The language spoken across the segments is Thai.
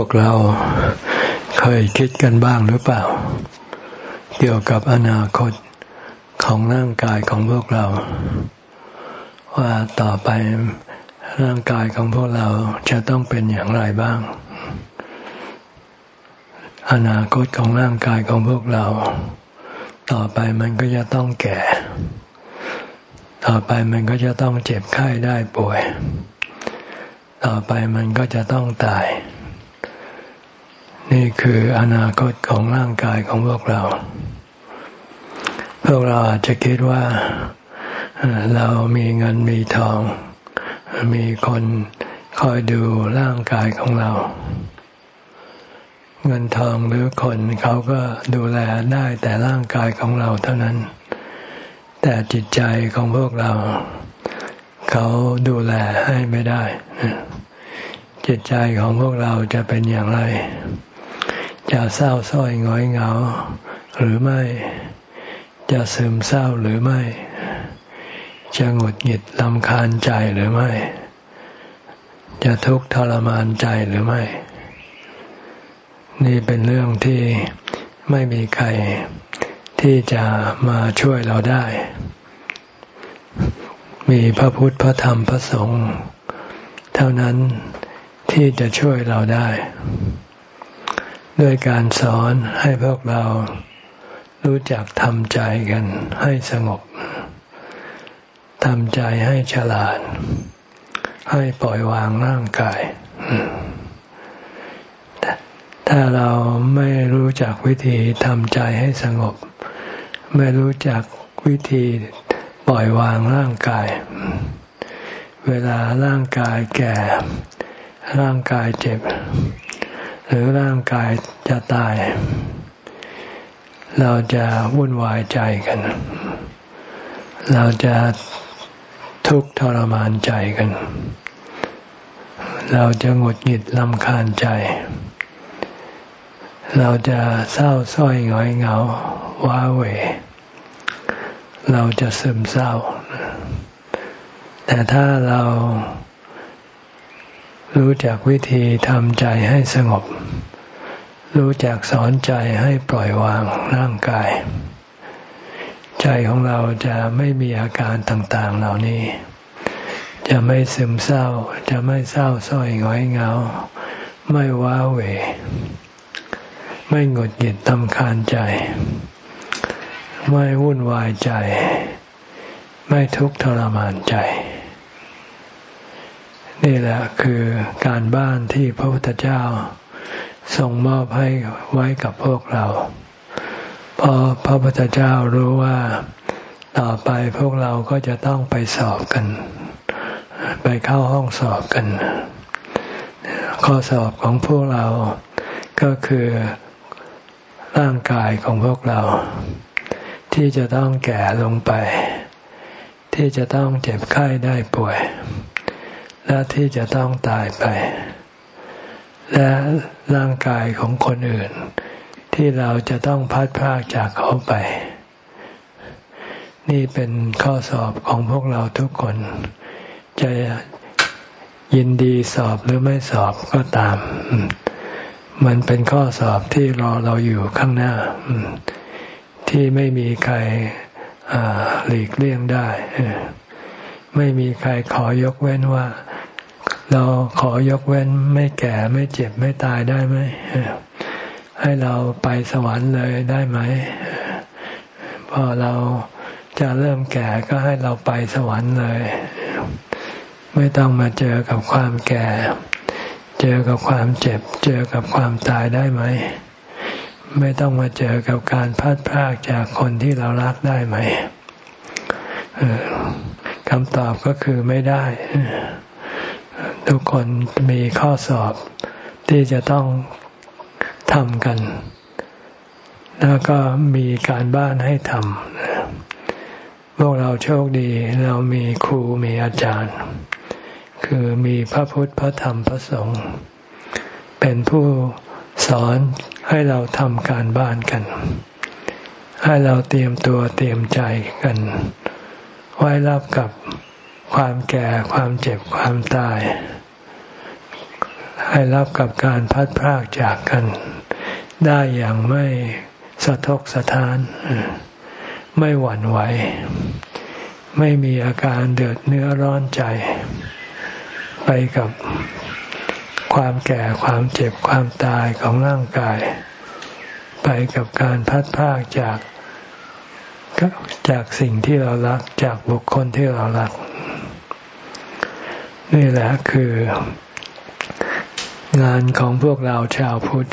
วกเราเคยคิดกันบ้างหรือเปล่า เกี่ยวกับอนาคตของร่างกายของพวกเรา ว่าต่อไปร่างกายของพวกเราจะต้องเป็นอย่างไรบ้าง อนาคตของร่างกายของพวกเรา ต่อไปมันก็จะต้องแก่ ต่อไปมันก็จะต้องเจ็บไข้ได้ป่วย ต่อไปมันก็จะต้องตาย นี่คืออนาคตของร่างกายของพวกเรา พวกเราอาจจะคิดว่าเรามีเงินมีทอง มีคนคอยดูร่างกายของเรา เงินทองหรือคนเขาก็ดูแลได้แต่ร่างกายของเราเท่านั้น แต่จิตใจของพวกเรา เขาดูแลให้ไม่ได้ จิตใจของพวกเราจะเป็นอย่างไร จะเศร้าส้อยง้อยเหงา หรือไม่ จะซึมเศร้าหรือไม่ จะหงุดหงิดลำคาญใจหรือไม่ จะทุกข์ทรมานใจหรือไม่ นี่เป็นเรื่องที่ไม่มีใครที่จะมาช่วยเราได้ มีพระพุทธพระธรรมพระสงฆ์เท่านั้นที่จะช่วยเราได้ ด้วยการสอนให้พวกเรารู้จักทำใจกันให้สงบทำใจให้ฉลาด ให้ปล่อยวางร่างกาย ถ้าเราไม่รู้จักวิธีทำใจให้สงบ ไม่รู้จักวิธีปล่อยวางร่างกาย เวลาร่างกายแก่ ร่างกายเจ็บ หรือร่างกายจะตาย เราจะวุ่นวายใจกัน เราจะทุกข์ทรมานใจกัน เราจะหงุดหงิดลำคาญใจ เราจะเศร้าส้อยหงอยเหงา ว้าเหวเราจะซึมเศร้า แต่ถ้าเรา รู้จักวิธีทำใจให้สงบ รู้จักสอนใจให้ปล่อยวางร่างกาย ใจของเราจะไม่มีอาการต่าง ๆ เหล่านี้ จะไม่ซึมเศร้า จะไม่เศร้าส้อยง้อยเหงา ไม่ว้าเหวไม่หงุดหงิดตำคาญใจ ไม่วุ่นวายใจ ไม่ทุกข์ทรมานใจ นี่แหละคือการบ้านที่พระพุทธเจ้าทรงมอบให้ไว้กับพวกเรา เพราะพระพุทธเจ้ารู้ว่าต่อไปพวกเราก็จะต้องไปสอบกัน ไปเข้าห้องสอบกัน ข้อสอบของพวกเราก็คือร่างกายของพวกเรา ที่จะต้องแก่ลงไป ที่จะต้องเจ็บไข้ได้ป่วย และที่จะต้องตายไป และร่างกายของคนอื่น ที่เราจะต้องพัดพากจากเขาไป นี่เป็นข้อสอบของพวกเราทุกคน จะยินดีสอบหรือไม่สอบก็ตาม มันเป็นข้อสอบที่รอเราอยู่ข้างหน้า ที่ไม่มีใครหลีกเลี่ยงได้ ไม่มีใครขอยกเว้นว่า เราขอยกเว้นไม่แก่ไม่เจ็บไม่ตายได้ไหมให้เราไปสวรรค์เลยได้ไหมพอเราจะเริ่มแก่ก็ให้เราไปสวรรค์เลย ไม่ต้องมาเจอกับความแก่ เจอกับความเจ็บ เจอกับความตายได้ไหม ไม่ต้องมาเจอกับการพัดพากจากคนที่เรารักได้ไหม คำตอบก็คือไม่ได้ ทุกคนมีข้อสอบที่จะต้องทำกัน แล้วก็มีการบ้านให้ทำพวกเราโชคดีเรามีครูมีอาจารย์ คือมีพระพุทธพระธรรมพระสงฆ์เป็นผู้สอนให้เราทำการบ้านกัน ให้เราเตรียมตัวเตรียมใจกัน ไว้รับกับความแก่ความเจ็บความตาย ให้รับกับการพัดพรากจากกัน ได้อย่างไม่สะทกสะท้าน ไม่หวั่นไหว ไม่มีอาการเดือดเนื้อร้อนใจ ไปกับความแก่ความเจ็บความตายของร่างกาย ไปกับการพัดพากจาก จากสิ่งที่เรารักจากบุคคลที่เรารัก นี่แหละคืองานของพวกเราชาวพุทธ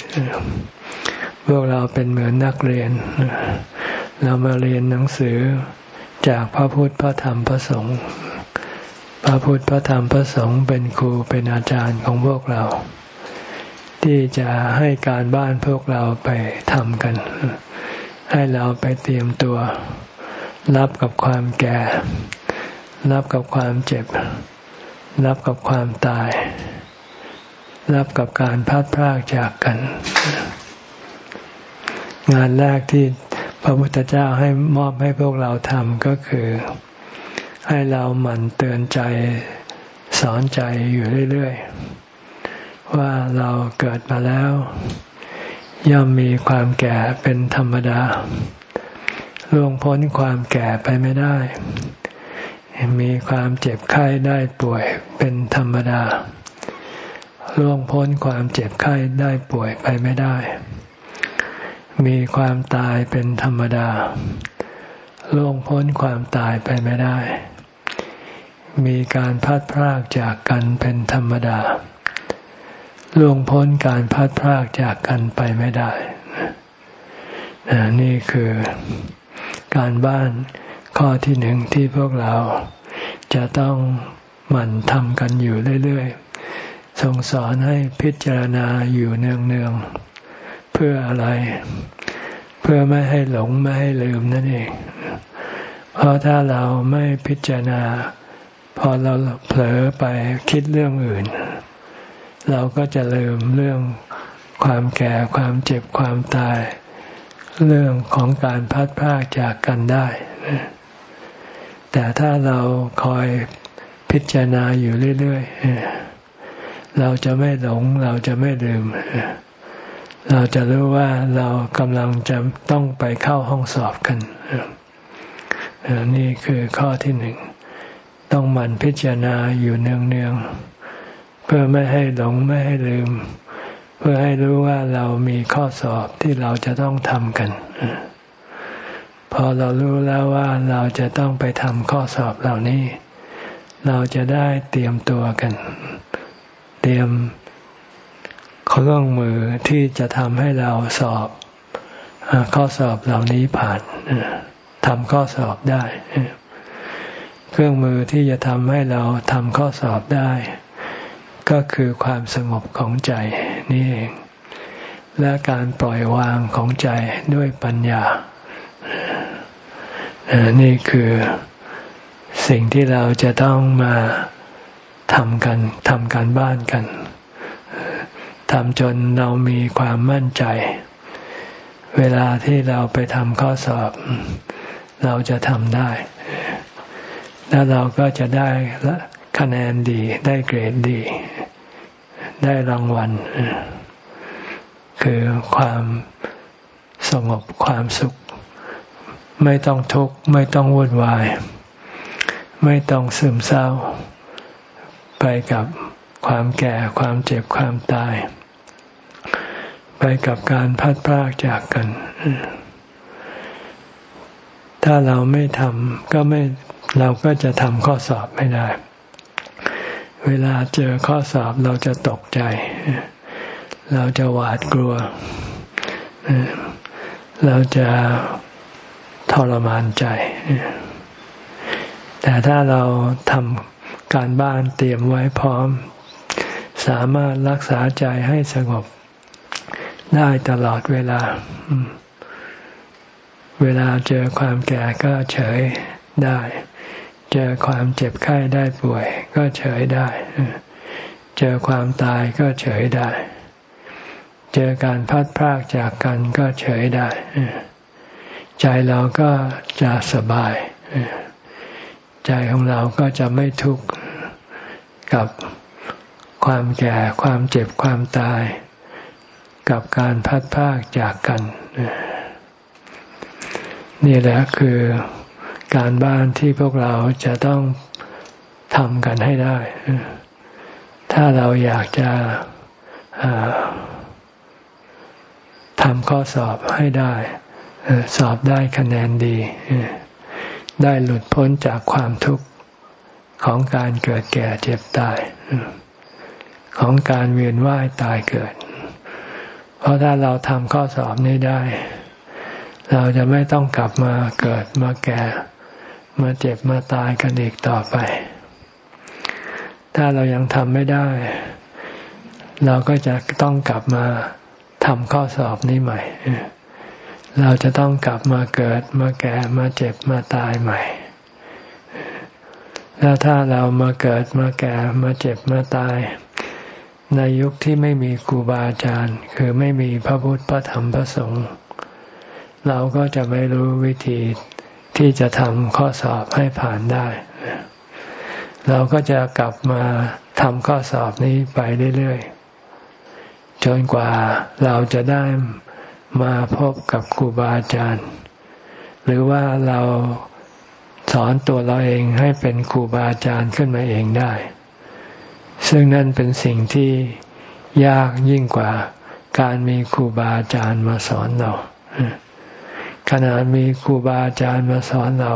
พวกเราเป็นเหมือนนักเรียน เรามาเรียนหนังสือจากพระพุทธพระธรรมพระสงฆ์พระพุทธพระธรรมพระสงฆ์เป็นครูเป็นอาจารย์ของพวกเรา ที่จะให้การบ้านพวกเราไปทำกัน ให้เราไปเตรียมตัว รับกับความแก่ รับกับความเจ็บ รับกับความตาย รับกับการพัดพรากจากกัน งานแรกที่พระพุทธเจ้าให้มอบให้พวกเราทำก็คือ ให้เราหมั่นเตือนใจสอนใจอยู่เรื่อย ๆ ว่าเราเกิดมาแล้ว ย่อมมีความแก่เป็นธรรมดาล่วงพ้นความแก่ไปไม่ได้ มีความเจ็บไข้ได้ป่วยเป็นธรรมดาล่วงพ้นความเจ็บไข้ได้ป่วยไปไม่ได้ มีความตายเป็นธรรมดาล่วงพ้นความตายไปไม่ได้ มีการพัดพรากจากกันเป็นธรรมดา ล่วงพ้นการพัดพรากจากกันไปไม่ได้ นี่คือการบ้านข้อที่หนึ่งที่พวกเราจะต้องหมั่นทำกันอยู่เรื่อยๆทรงสอนให้พิจารณาอยู่เนืองๆ เพื่ออะไร เพื่อไม่ให้หลงไม่ให้ลืมนั่นเอง เพราะถ้าเราไม่พิจารณา พอเราเผลอไปคิดเรื่องอื่น เราก็จะลืมเรื่องความแก่ความเจ็บความตาย เรื่องของการพัดพากจากกันได้ แต่ถ้าเราคอยพิจารณาอยู่เรื่อยๆ เราจะไม่หลง เราจะไม่ลืม เราจะรู้ว่าเรากำลังจะต้องไปเข้าห้องสอบกัน นี่คือข้อที่หนึ่ง ต้องหมั่นพิจารณาอยู่เนืองๆ เพื่อไม่ให้หลงไม่ให้ลืม เพื่อให้รู้ว่าเรามีข้อสอบที่เราจะต้องทำกัน พอเรารู้แล้วว่าเราจะต้องไปทำข้อสอบเหล่านี้ เราจะได้เตรียมตัวกัน เตรียมเครื่องมือที่จะทำให้เราสอบข้อสอบเหล่านี้ผ่านทำข้อสอบได้ เครื่องมือที่จะทำให้เราทำข้อสอบได้ ก็คือความสงบของใจนี่เอง และการปล่อยวางของใจด้วยปัญญา นี่คือสิ่งที่เราจะต้องมาทำกันทำการบ้านกันทำจนเรามีความมั่นใจ เวลาที่เราไปทำข้อสอบ เราจะทำได้ แล้วเราก็จะได้คะแนนดีได้เกรดดี ได้รางวัล คือความสงบความสุข ไม่ต้องทุกข์ไม่ต้องวุ่นวาย ไม่ต้องซึมเศร้า ไปกับความแก่ความเจ็บความตาย ไปกับการพัดพรากจากกัน ถ้าเราไม่ทำก็ไม่เราก็จะทำข้อสอบไม่ได้ เวลาเจอข้อสอบเราจะตกใจ เราจะหวาดกลัว เราจะทรมานใจ แต่ถ้าเราทำการบ้านเตรียมไว้พร้อม สามารถรักษาใจให้สงบได้ตลอดเวลา เวลาเจอความแก่ก็เฉยได้ เจอความเจ็บไข้ได้ป่วย ก็เฉยได้ เจอความตายก็เฉยได้ เจอการพัดพรากจากกันก็เฉยได้ ใจเราก็จะสบาย ใจของเราก็จะไม่ทุกข์กับความแก่ ความเจ็บ ความตาย กับการพัดพากจากกัน นี่แหละคือ การบ้านที่พวกเราจะต้องทำกันให้ได้ ถ้าเราอยากจะทำข้อสอบให้ได้ สอบได้คะแนนดี ได้หลุดพ้นจากความทุกข์ของการเกิดแก่เจ็บตาย ของการเวียนว่ายตายเกิด เพราะถ้าเราทำข้อสอบนี้ได้ เราจะไม่ต้องกลับมาเกิดมาแก่ มาเจ็บมาตายกันอีกต่อไป ถ้าเรายังทำไม่ได้ เราก็จะต้องกลับมาทำข้อสอบนี้ใหม่ เราจะต้องกลับมาเกิดมาแก่มาเจ็บมาตายใหม่ แล้วถ้าเรามาเกิดมาแก่มาเจ็บมาตาย ในยุคที่ไม่มีครูบาอาจารย์ คือไม่มีพระพุทธพระธรรมพระสงฆ์เราก็จะไม่รู้วิธี ที่จะทำข้อสอบให้ผ่านได้ เราก็จะกลับมาทำข้อสอบนี้ไปเรื่อยๆจนกว่าเราจะได้มาพบกับครูบาอาจารย์ หรือว่าเราสอนตัวเราเองให้เป็นครูบาอาจารย์ขึ้นมาเองได้ ซึ่งนั่นเป็นสิ่งที่ยากยิ่งกว่าการมีครูบาอาจารย์มาสอนเรา ขณะมีครูบาอาจารย์มาสอนเรา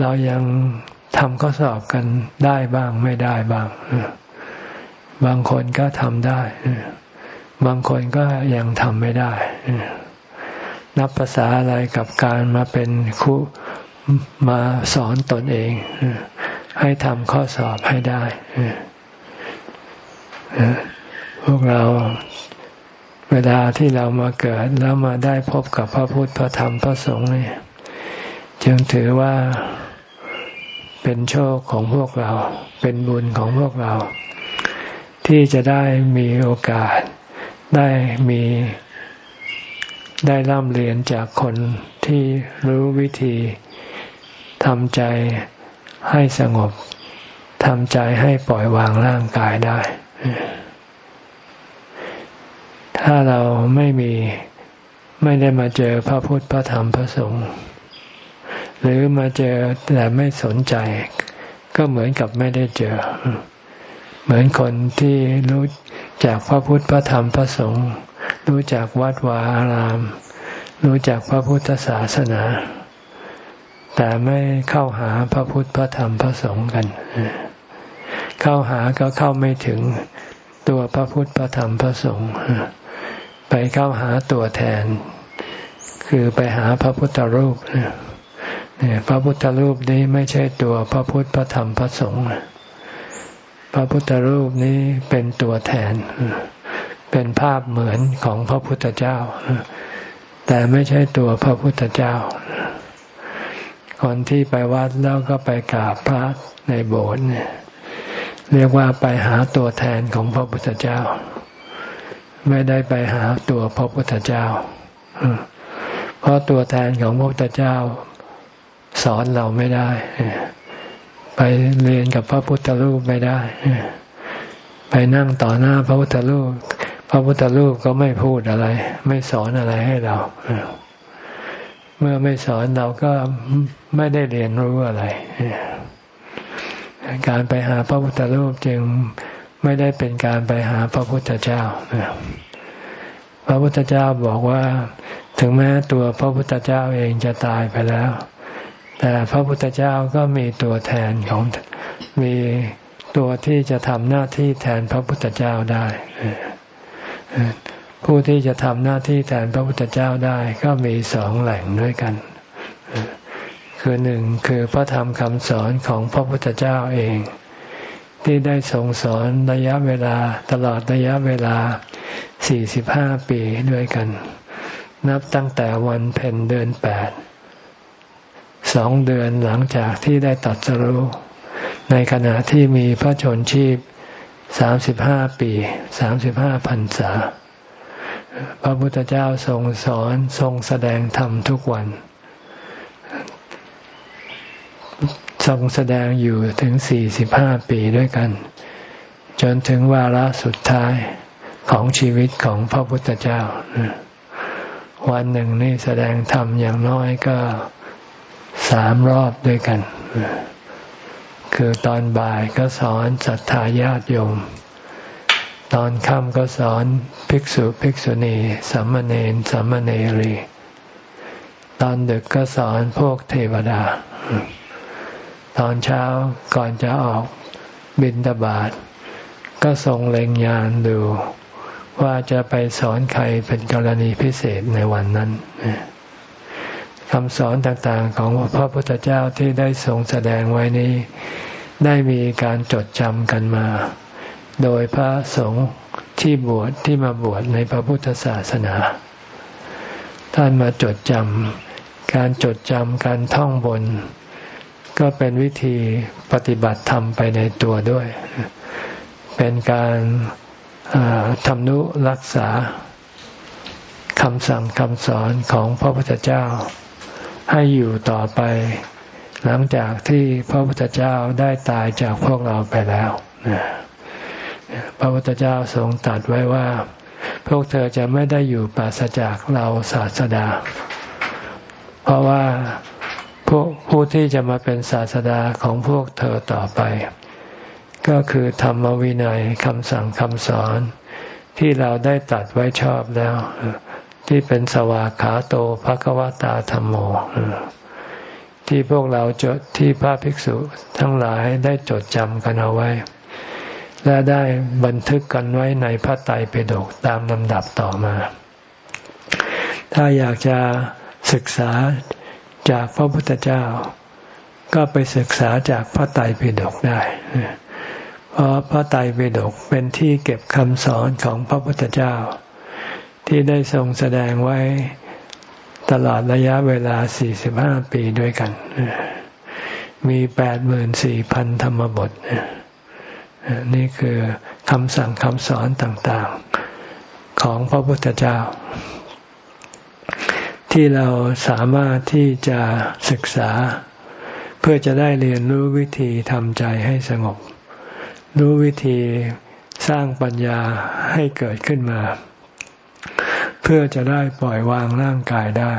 เรายังทำข้อสอบกันได้บ้างไม่ได้บ้าง บางคนก็ทำได้ บางคนก็ยังทำไม่ได้ นับภาษาอะไรกับการมาเป็นครูมาสอนตนเอง ให้ทำข้อสอบให้ได้พวกเรา เวลาที่เรามาเกิดแล้วมาได้พบกับพระพุทธพระธรรมพระสงฆ์นี่จึงถือว่าเป็นโชคของพวกเรา เป็นบุญของพวกเรา ที่จะได้มีโอกาส ได้มีได้ร่ำเรียนจากคนที่รู้วิธีทำใจให้สงบทำใจให้ปล่อยวางร่างกายได้ ถ้าเราไม่มีไม่ได้มาเจอพระพุทธพระธรรมพระสงฆ์หรือมาเจอแต่ไม่สนใจ ก็เหมือนกับไม่ได้เจอ เหมือนคนที่รู้จากพระพุทธพระธรรมพระสงฆ์รู้จักวัดวาอาราม รู้จักพระพุทธศาสนา แต่ไม่เข้าหาพระพุทธพระธรรมพระสงฆ์กัน เข้าหาก็เข้าไม่ถึง ตัวพระพุทธพระธรรมพระสงฆ์ไปเข้าหาตัวแทน คือไปหาพระพุทธรูปเนี่ยพระพุทธรูปนี้ไม่ใช่ตัวพระพุทธพระธรรมพระสงฆ์พระพุทธรูปนี้เป็นตัวแทน เป็นภาพเหมือนของพระพุทธเจ้า แต่ไม่ใช่ตัวพระพุทธเจ้า คนที่ไปวัดแล้วก็ไปกราบพระในโบสถ์เนี่ย เรียกว่าไปหาตัวแทนของพระพุทธเจ้า ไม่ได้ไปหาตัวพระพุทธเจ้า เพราะตัวแทนของพระพุทธเจ้า สอนเราไม่ได้ ไปเรียนกับพระพุทธรูปไม่ได้ ไปนั่งต่อหน้าพระพุทธรูป พระพุทธรูปก็ไม่พูดอะไร ไม่สอนอะไรให้เรา เมื่อไม่สอนเราก็ไม่ได้เรียนรู้อะไร การไปหาพระพุทธรูปจึงไม่ได้เป็นการไปหาพระพุทธเจ้า พระพุทธเจ้าบอกว่า ถึงแม้ตัวพระพุทธเจ้าเองจะตายไปแล้ว แต่พระพุทธเจ้าก็มีตัวแทนของมีตัวที่จะทำหน้าที่แทนพระพุทธเจ้าได้ ผู้ที่จะทำหน้าที่แทนพระพุทธเจ้าได้ก็มีสองแหล่งด้วยกัน คือหนึ่งคือพระธรรมคำสอนของพระพุทธเจ้าเอง ที่ได้ทรงสอนระยะเวลาตลอดระยะเวลา 45 ปีด้วยกัน นับตั้งแต่วันเพ็ญเดือนแปดสองเดือนหลังจากที่ได้ตัดสรู้ในขณะที่มีพระชนชีพ 35 ปี 35พรรษา พระพุทธเจ้าทรงสอนทรงแสดงธรรมทุกวัน ทรงแสดงอยู่ถึงสี่สิบห้าปีด้วยกัน จนถึงวาระสุดท้ายของชีวิตของพระพุทธเจ้า วันหนึ่งนี่แสดงธรรมอย่างน้อยก็สามรอบด้วยกัน คือตอนบ่ายก็สอนศรัทธาญาติโยม ตอนค่ำก็สอนภิกษุภิกษุณีสัมมาเนนสัมมาเนรี ตอนดึกก็สอนพวกเทวดา ตอนเช้าก่อนจะออกบินตบาทก็ทรงเล็งยานดู ว่าจะไปสอนใครเป็นกรณีพิเศษในวันนั้นคำสอนต่างๆของพระพุทธเจ้าที่ได้ทรงแสดงไว้นี้ ได้มีการจดจำกันมา โดยพระสงฆ์ที่บวชที่มาบวชในพระพุทธศาสนา ท่านมาจดจำการจดจำการท่องบน ก็เป็นวิธีปฏิบัติธรรมไปในตัวด้วย เป็นการทำนุรักษาคำสั่งคำสอนของพระพุทธเจ้า ให้อยู่ต่อไป หลังจากที่พระพุทธเจ้าได้ตายจากพวกเราไปแล้วพระพุทธเจ้าทรงตรัสไว้ว่า พวกเธอจะไม่ได้อยู่ปราศจากเราศาสดา เพราะว่า ผู้ที่จะมาเป็นศาสดาของพวกเธอต่อไป ก็คือธรรมวินัยคำสั่งคำสอน ที่เราได้ตัดไว้ชอบแล้ว ที่เป็นสวากขาโตภควตาธรรมโม ที่พวกเราจดที่พระภิกษุทั้งหลายได้จดจำกันเอาไว้ และได้บันทึกกันไว้ในพระไตรปิฎกตามลำดับต่อมา ถ้าอยากจะศึกษา จากพระพุทธเจ้า ก็ไปศึกษาจากพระไตรปิฎกได้ เพราะพระไตรปิฎกเป็นที่เก็บคำสอนของพระพุทธเจ้า ที่ได้ทรงแสดงไว้ตลอดระยะเวลา 45 ปีด้วยกัน มี 84,000 ธรรมบท นี่คือคำสั่งคำสอนต่างๆ ของพระพุทธเจ้า ที่เราสามารถที่จะศึกษา เพื่อจะได้เรียนรู้วิธีทำใจให้สงบ รู้วิธีสร้างปัญญาให้เกิดขึ้นมา เพื่อจะได้ปล่อยวางร่างกายได้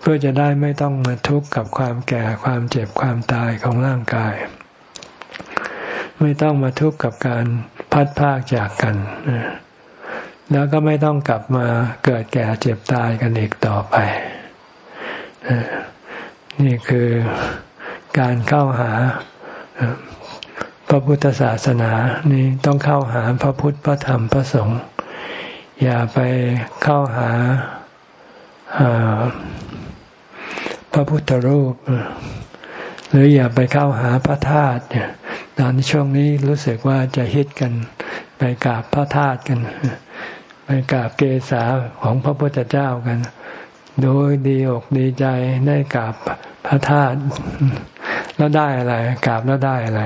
เพื่อจะได้ไม่ต้องมาทุกข์กับความแก่ความเจ็บความตายของร่างกาย ไม่ต้องมาทุกข์กับการพัดพากจากกัน แล้วก็ไม่ต้องกลับมาเกิดแก่เจ็บตายกันอีกต่อไป นี่คือการเข้าหาพระพุทธศาสนานี่ต้องเข้าหาพระพุทธพระธรรมพระสงฆ์อย่าไปเข้าหาพระพุทธรูป หรืออย่าไปเข้าหาพระธาตุตอนช่วงนี้รู้สึกว่าจะฮิตกันไปกราบพระธาตุกัน กราบเกศาของพระพุทธเจ้ากันโดยดีอกดีใจได้กราบพระธาตุแล้วได้อะไรกราบแล้วได้อะไร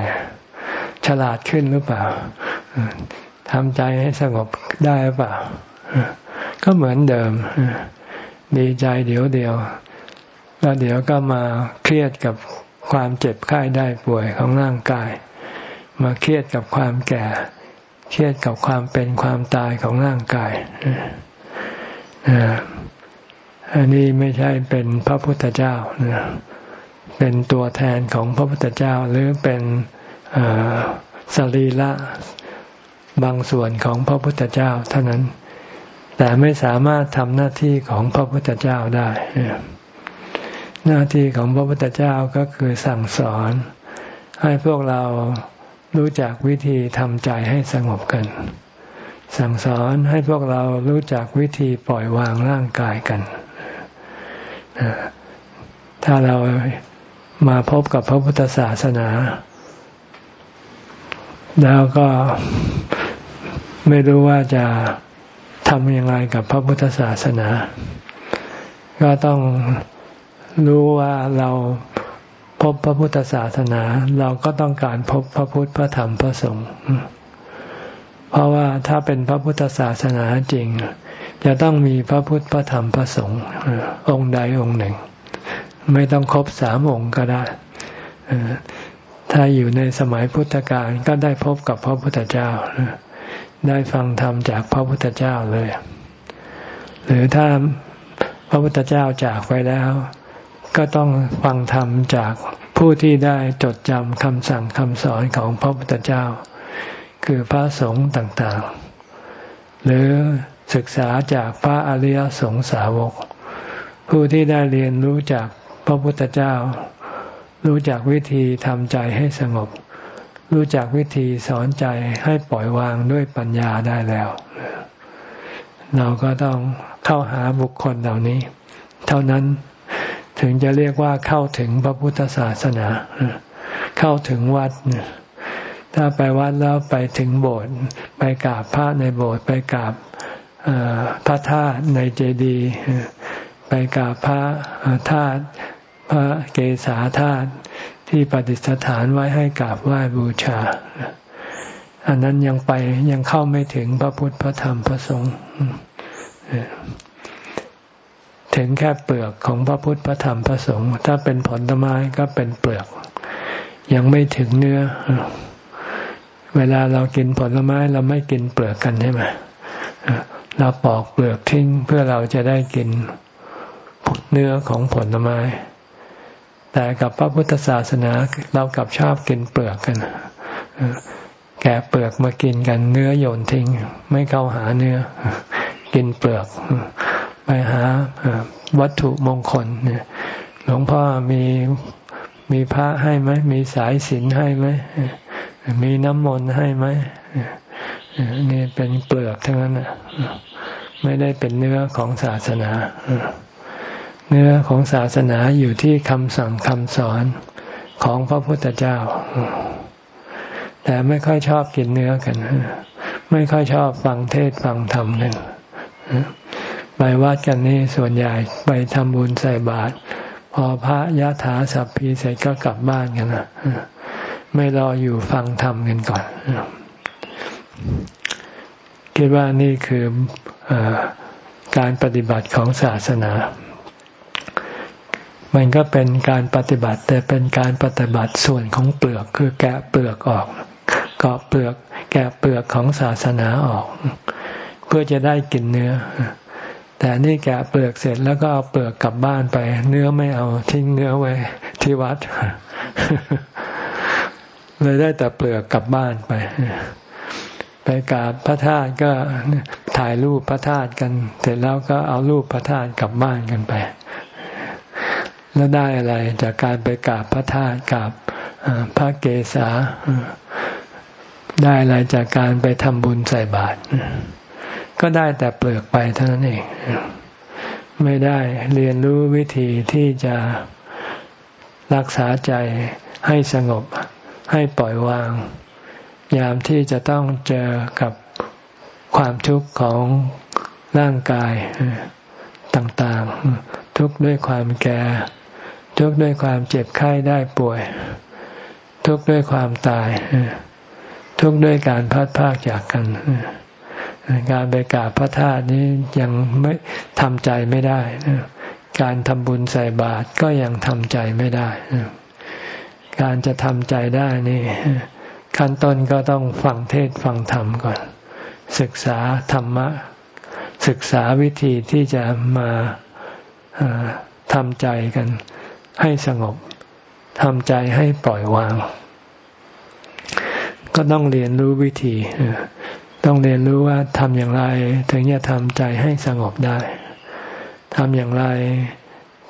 ฉลาดขึ้นหรือเปล่าทำใจให้สงบได้หรือเปล่า ก็เหมือนเดิม ดีใจเดี๋ยวเดียว แล้วเดี๋ยวก็มาเครียดกับความเจ็บไข้ได้ป่วยของร่างกาย มาเครียดกับความแก่ เครียดกับความเป็นความตายของร่างกายอันนี้ไม่ใช่เป็นพระพุทธเจ้าเป็นตัวแทนของพระพุทธเจ้าหรือเป็นสรีละบางส่วนของพระพุทธเจ้า เท่านั้น แต่ไม่สามารถทำหน้าที่ของพระพุทธเจ้าได้ หน้าที่ของพระพุทธเจ้าก็คือสั่งสอน ให้พวกเรา รู้จักวิธีทำใจให้สงบกัน สั่งสอนให้พวกเรารู้จักวิธีปล่อยวางร่างกายกัน ถ้าเรามาพบกับพระพุทธศาสนา แล้วก็ไม่รู้ว่าจะทำย่างไรกับพระพุทธศาสนา ก็ต้องรู้ว่าเรา พบพระพุทธศาสนา เราก็ต้องการพบพระพุทธพระธรรมพระสงฆ์เพราะว่าถ้าเป็นพระพุทธศาสนาจริง จะต้องมีพระพุทธพระธรรมพระสงฆ์องค์ใดองค์หนึ่ง ไม่ต้องครบสามองค์ก็ได้ถ้าอยู่ในสมัยพุทธกาลก็ได้พบกับพระพุทธเจ้า ได้ฟังธรรมจากพระพุทธเจ้าเลย หรือถ้าพระพุทธเจ้าจากไปแล้ว ก็ต้องฟังธรรมจากผู้ที่ได้จดจำคำสั่งคำสอนของพระพุทธเจ้า คือพระสงฆ์ต่างๆ หรือศึกษาจากพระอริยสงสาวก ผู้ที่ได้เรียนรู้จากพระพุทธเจ้า รู้จักวิธีทำใจให้สงบ รู้จักวิธีสอนใจให้ปล่อยวางด้วยปัญญาได้แล้ว เราก็ต้องเข้าหาบุคคลเหล่านี้ เท่านั้น ถึงจะเรียกว่าเข้าถึงพระพุทธศาสนา เข้าถึงวัด ถ้าไปวัดแล้วไปถึงโบสถ์ไปกราบพระในโบสถ์ไปกราบพระธาตุในเจดีย์ไปกราบพระธาตุพระเกศาธาตุที่ปฏิสถานไว้ให้กราบไหว้บูชา อันนั้นยังไปยังเข้าไม่ถึงพระพุทธพระธรรมพระสงฆ์ ถึงแค่เปลือกของพระพุทธพระธรรมพระสงฆ์ถ้าเป็นผลไม้ก็เป็นเปลือก ยังไม่ถึงเนื้อ เวลาเรากินผลไม้เราไม่กินเปลือกกันใช่ไหมเราปอกเปลือกทิ้งเพื่อเราจะได้กินเนื้อของผลไม้ แต่กับพระพุทธศาสนาเรากลับชอบกินเปลือกกันแกะเปลือกมากินกันเนื้อโยนทิ้ง ไม่เข้าหาเนื้อ กินเปลือก ไปหาวัตถุมงคลเนี่ยหลวงพ่อมีมีพระให้ไหมมีสายสินให้ไหมมีน้ำมนต์ให้ไหมนี่เป็นเปลือกทั้งนั้นไม่ได้เป็นเนื้อของศาสนาเนื้อของศาสนาอยู่ที่คำสั่งคำสอนของพระพุทธเจ้า แต่ไม่ค่อยชอบกินเนื้อกัน ไม่ค่อยชอบฟังเทศฟังธรรมกัน ไปวัดกันนี่ส่วนใหญ่ไปทำบุญใส่บาตรพอพระยะถาสัพพีเสร็จก็กลับบ้านกันนะไม่รออยู่ฟังธรรมกันก่อน คิดว่านี่คืออการปฏิบัติของศาสนา มันก็เป็นการปฏิบัติ แต่เป็นการปฏิบัติส่วนของเปลือก คือแกะเปลือกออกเกาะเปลือก แกะเปลือกของศาสนาออก เพื่อจะได้กินเนื้อ แต่นี่แกะเปลือกเสร็จแล้วก็เอาเปลือกกลับบ้านไป เนื้อไม่เอาทิ้งเนื้อไว้ที่วัด เลยได้แต่เปลือกกลับบ้านไป ไปกราบพระธาตุก็ถ่ายรูปพระธาตุกัน เสร็จแล้วก็เอารูปพระธาตุกลับบ้านกันไป แล้วได้อะไรจากการไปกราบพระธาตุกราบพระเกศาได้อะไรจากการไปทำบุญใส่บาตร ก็ได้แต่เปลือกไปเท่านั้นเอง ไม่ได้เรียนรู้วิธีที่จะรักษาใจให้สงบให้ปล่อยวาง ยามที่จะต้องเจอกับความทุกข์ของร่างกายต่างๆ ทุกข์ด้วยความแก่ ทุกข์ด้วยความเจ็บไข้ได้ป่วย ทุกข์ด้วยความตาย ทุกข์ด้วยการพัดพากจากกัน การไปกราบพระธาตุนี้ยังไม่ทำใจไม่ได้ การทำบุญใส่บาตรก็ยังทำใจไม่ได้ การจะทำใจได้นี่ ขั้นต้นก็ต้องฟังเทศฟังธรรมก่อน ศึกษาธรรมะ ศึกษาวิธีที่จะมาทำใจกัน ให้สงบทำใจให้ปล่อยวาง ก็ต้องเรียนรู้วิธี ต้องเรียนรู้ว่าทำอย่างไร ถึงจะทำใจให้สงบได้ทำอย่างไร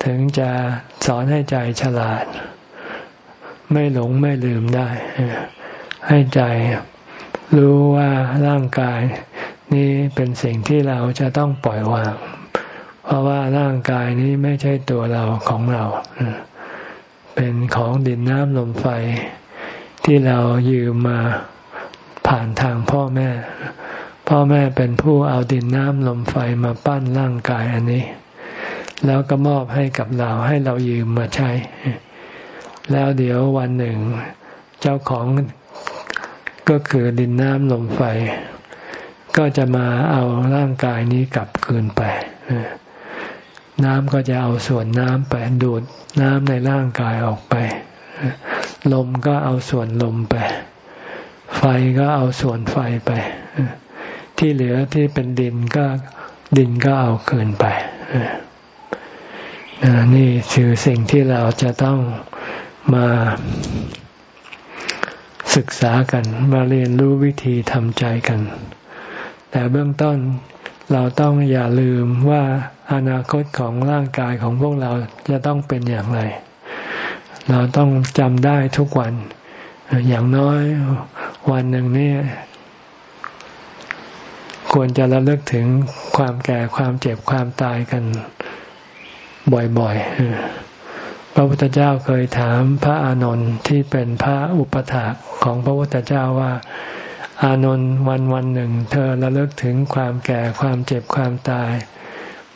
ถึงจะสอนให้ใจฉลาด ไม่หลงไม่ลืมได้ ให้ใจรู้ว่าร่างกาย นี้เป็นสิ่งที่เราจะต้องปล่อยวาง เพราะว่าร่างกายนี้ไม่ใช่ตัวเราของเรา เป็นของดินน้ำลมไฟที่เรายืมมา ผ่านทางพ่อแม่ พ่อแม่เป็นผู้เอาดินน้ำลมไฟมาปั้นร่างกายอันนี้ แล้วก็มอบให้กับเราให้เรายืมมาใช้ แล้วเดี๋ยววันหนึ่ง เจ้าของก็คือดินน้ำลมไฟ ก็จะมาเอาร่างกายนี้กลับคืนไปน้ำก็จะเอาส่วนน้ำไปดูดน้ำในร่างกายออกไป ลมก็เอาส่วนลมไป ไฟก็เอาส่วนไฟไป ที่เหลือที่เป็นดินก็ดินก็เอาเกินไปนี่คือสิ่งที่เราจะต้องมาศึกษากัน มาเรียนรู้วิธีทำใจกัน แต่เบื้องต้นเราต้องอย่าลืมว่าอนาคตของร่างกายของพวกเราจะต้องเป็นอย่างไร เราต้องจำได้ทุกวัน อย่างน้อย วันหนึ่งนี่ควรจะระลึกถึงความแก่ความเจ็บความตายกันบ่อยๆ พระพุทธเจ้าเคยถามพระอานนท์ที่เป็นพระอุปถากของพระพุทธเจ้าว่า อานนท์วันวันหนึ่ง เธอระลึกถึงความแก่ความเจ็บความตาย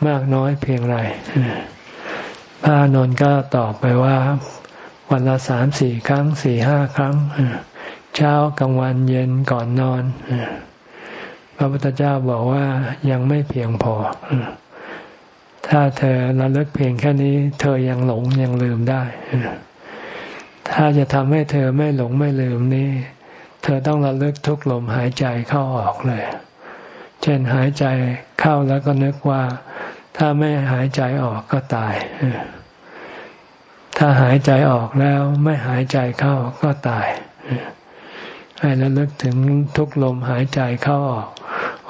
มากน้อยเพียงไร พระอานนท์ก็ตอบไปว่า วันละสามสี่ครั้งสี่ห้าครั้ง เช้ากลางวันเย็นก่อนนอน พระพุทธเจ้าบอกว่ายังไม่เพียงพอ ถ้าเธอระลึกเพียงแค่นี้ เธอยังหลงยังลืมได้ ถ้าจะทำให้เธอไม่หลงไม่ลืมนี้ เธอต้องระลึกทุกลมหายใจเข้าออกเลย เช่นหายใจเข้าแล้วก็นึกว่า ถ้าไม่หายใจออกก็ตายถ้าหายใจออกแล้วไม่หายใจเข้าก็ตาย ให้ระลึกถึงทุกลมหายใจเข้าออก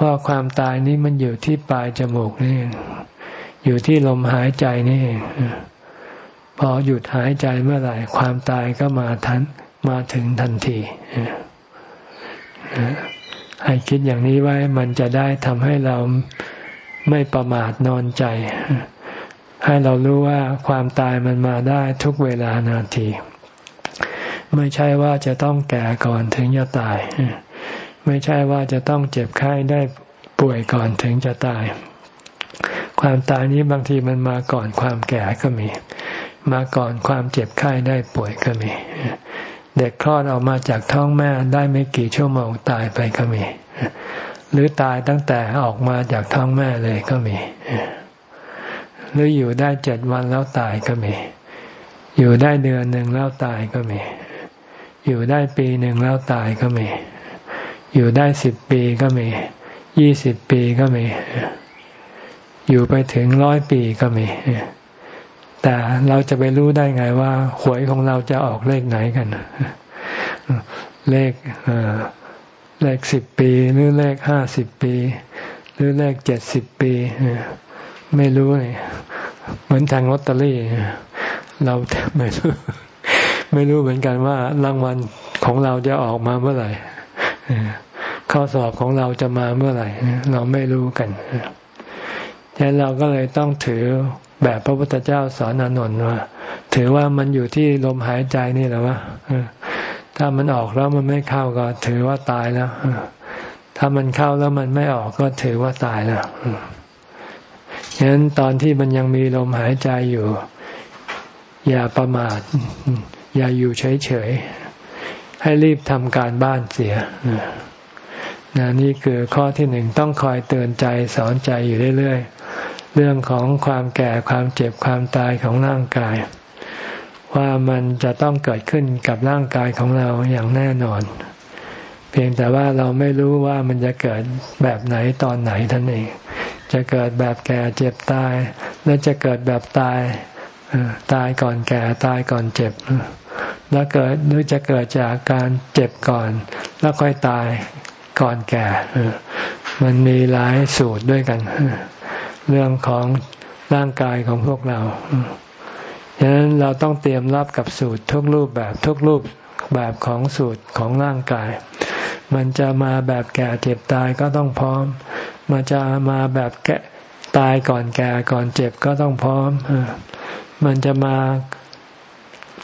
ว่าความตายนี้มันอยู่ที่ปลายจมูกนี่ อยู่ที่ลมหายใจนี่พอหยุดหายใจเมื่อไหร่ ความตายก็มาทันมาถึงทันทีให้คิดอย่างนี้ไว้มันจะได้ทำให้เราไม่ประมาทนอนใจ ให้เรารู้ว่าความตายมันมาได้ทุกเวลานาที ไม่ใช่ว่าจะต้องแก่ก่อนถึงจะตาย ไม่ใช่ว่าจะต้องเจ็บไข้ได้ป่วยก่อนถึงจะตาย ความตายนี้บางทีมันมาก่อนความแก่ก็มี มาก่อนความเจ็บไข้ได้ป่วยก็มี เด็กคลอดออกมาจากท้องแม่ได้ไม่กี่ชั่วโมงตายไปก็มี หรือตายตั้งแต่ออกมาจากท้องแม่เลยก็มี หรืออยู่ได้เจ็ดวันแล้วตายก็มี อยู่ได้เดือนหนึ่งแล้วตายก็มี อยู่ได้ปีหนึ่งแล้วตายก็มี อยู่ได้สิบปีก็มี ยี่สิบปีก็มี อยู่ไปถึงร้อยปีก็มี แต่เราจะไปรู้ได้ไงว่า หวยของเราจะออกเลขไหนกัน เลขเลขสิบปี หรือเลขห้าสิบปี หรือเลขเจ็ดสิบปี ไม่รู้เลยเหมือนทางลอตเตอรี่ เราไม่รู้ ไม่รู้เหมือนกันว่ารางวัลของเราจะออกมาเมื่อไหร่ข้อสอบของเราจะมาเมื่อไหร่ เราไม่รู้กันฉะนั้นเราก็เลยต้องถือแบบพระพุทธเจ้าสอนอนนท์ว่า ถือว่ามันอยู่ที่ลมหายใจนี่แหละว่าถ้ามันออกแล้วมันไม่เข้าก็ ถือว่าตายแล้วถ้ามันเข้าแล้วมันไม่ออกก็ถือว่าตายแล้วฉะนั้นตอนที่มันยังมีลมหายใจอยู่ อย่าประมาท อย่าอยู่เฉยๆ ให้รีบทำการบ้านเสียนนี่คือข้อที่หนึ่งต้องคอยเตือนใจสอนใจอยู่เรื่อยๆ เรื่องของความแก่ความเจ็บความตายของร่างกาย ว่ามันจะต้องเกิดขึ้นกับร่างกายของเราอย่างแน่นอน เพียงแต่ว่าเราไม่รู้ว่ามันจะเกิดแบบไหนตอนไหนท่านเอง จะเกิดแบบแก่เจ็บตาย แล้วจะเกิดแบบตาย ตายก่อนแก่ตายก่อนเจ็บแล้วเกิดหรือจะเกิดจากการเจ็บก่อน แล้วค่อยตายก่อนแก่มันมีหลายสูตรด้วยกัน เรื่องของร่างกายของพวกเราฉะนั้นเราต้องเตรียมรับกับสูตรทุกรูปแบบทุกรูปแบบของสูตรของร่างกาย มันจะมาแบบแก่เจ็บตายก็ต้องพร้อม มันจะมาแบบแก่ตายก่อนแก่ก่อนเจ็บก็ต้องพร้อม มันจะมา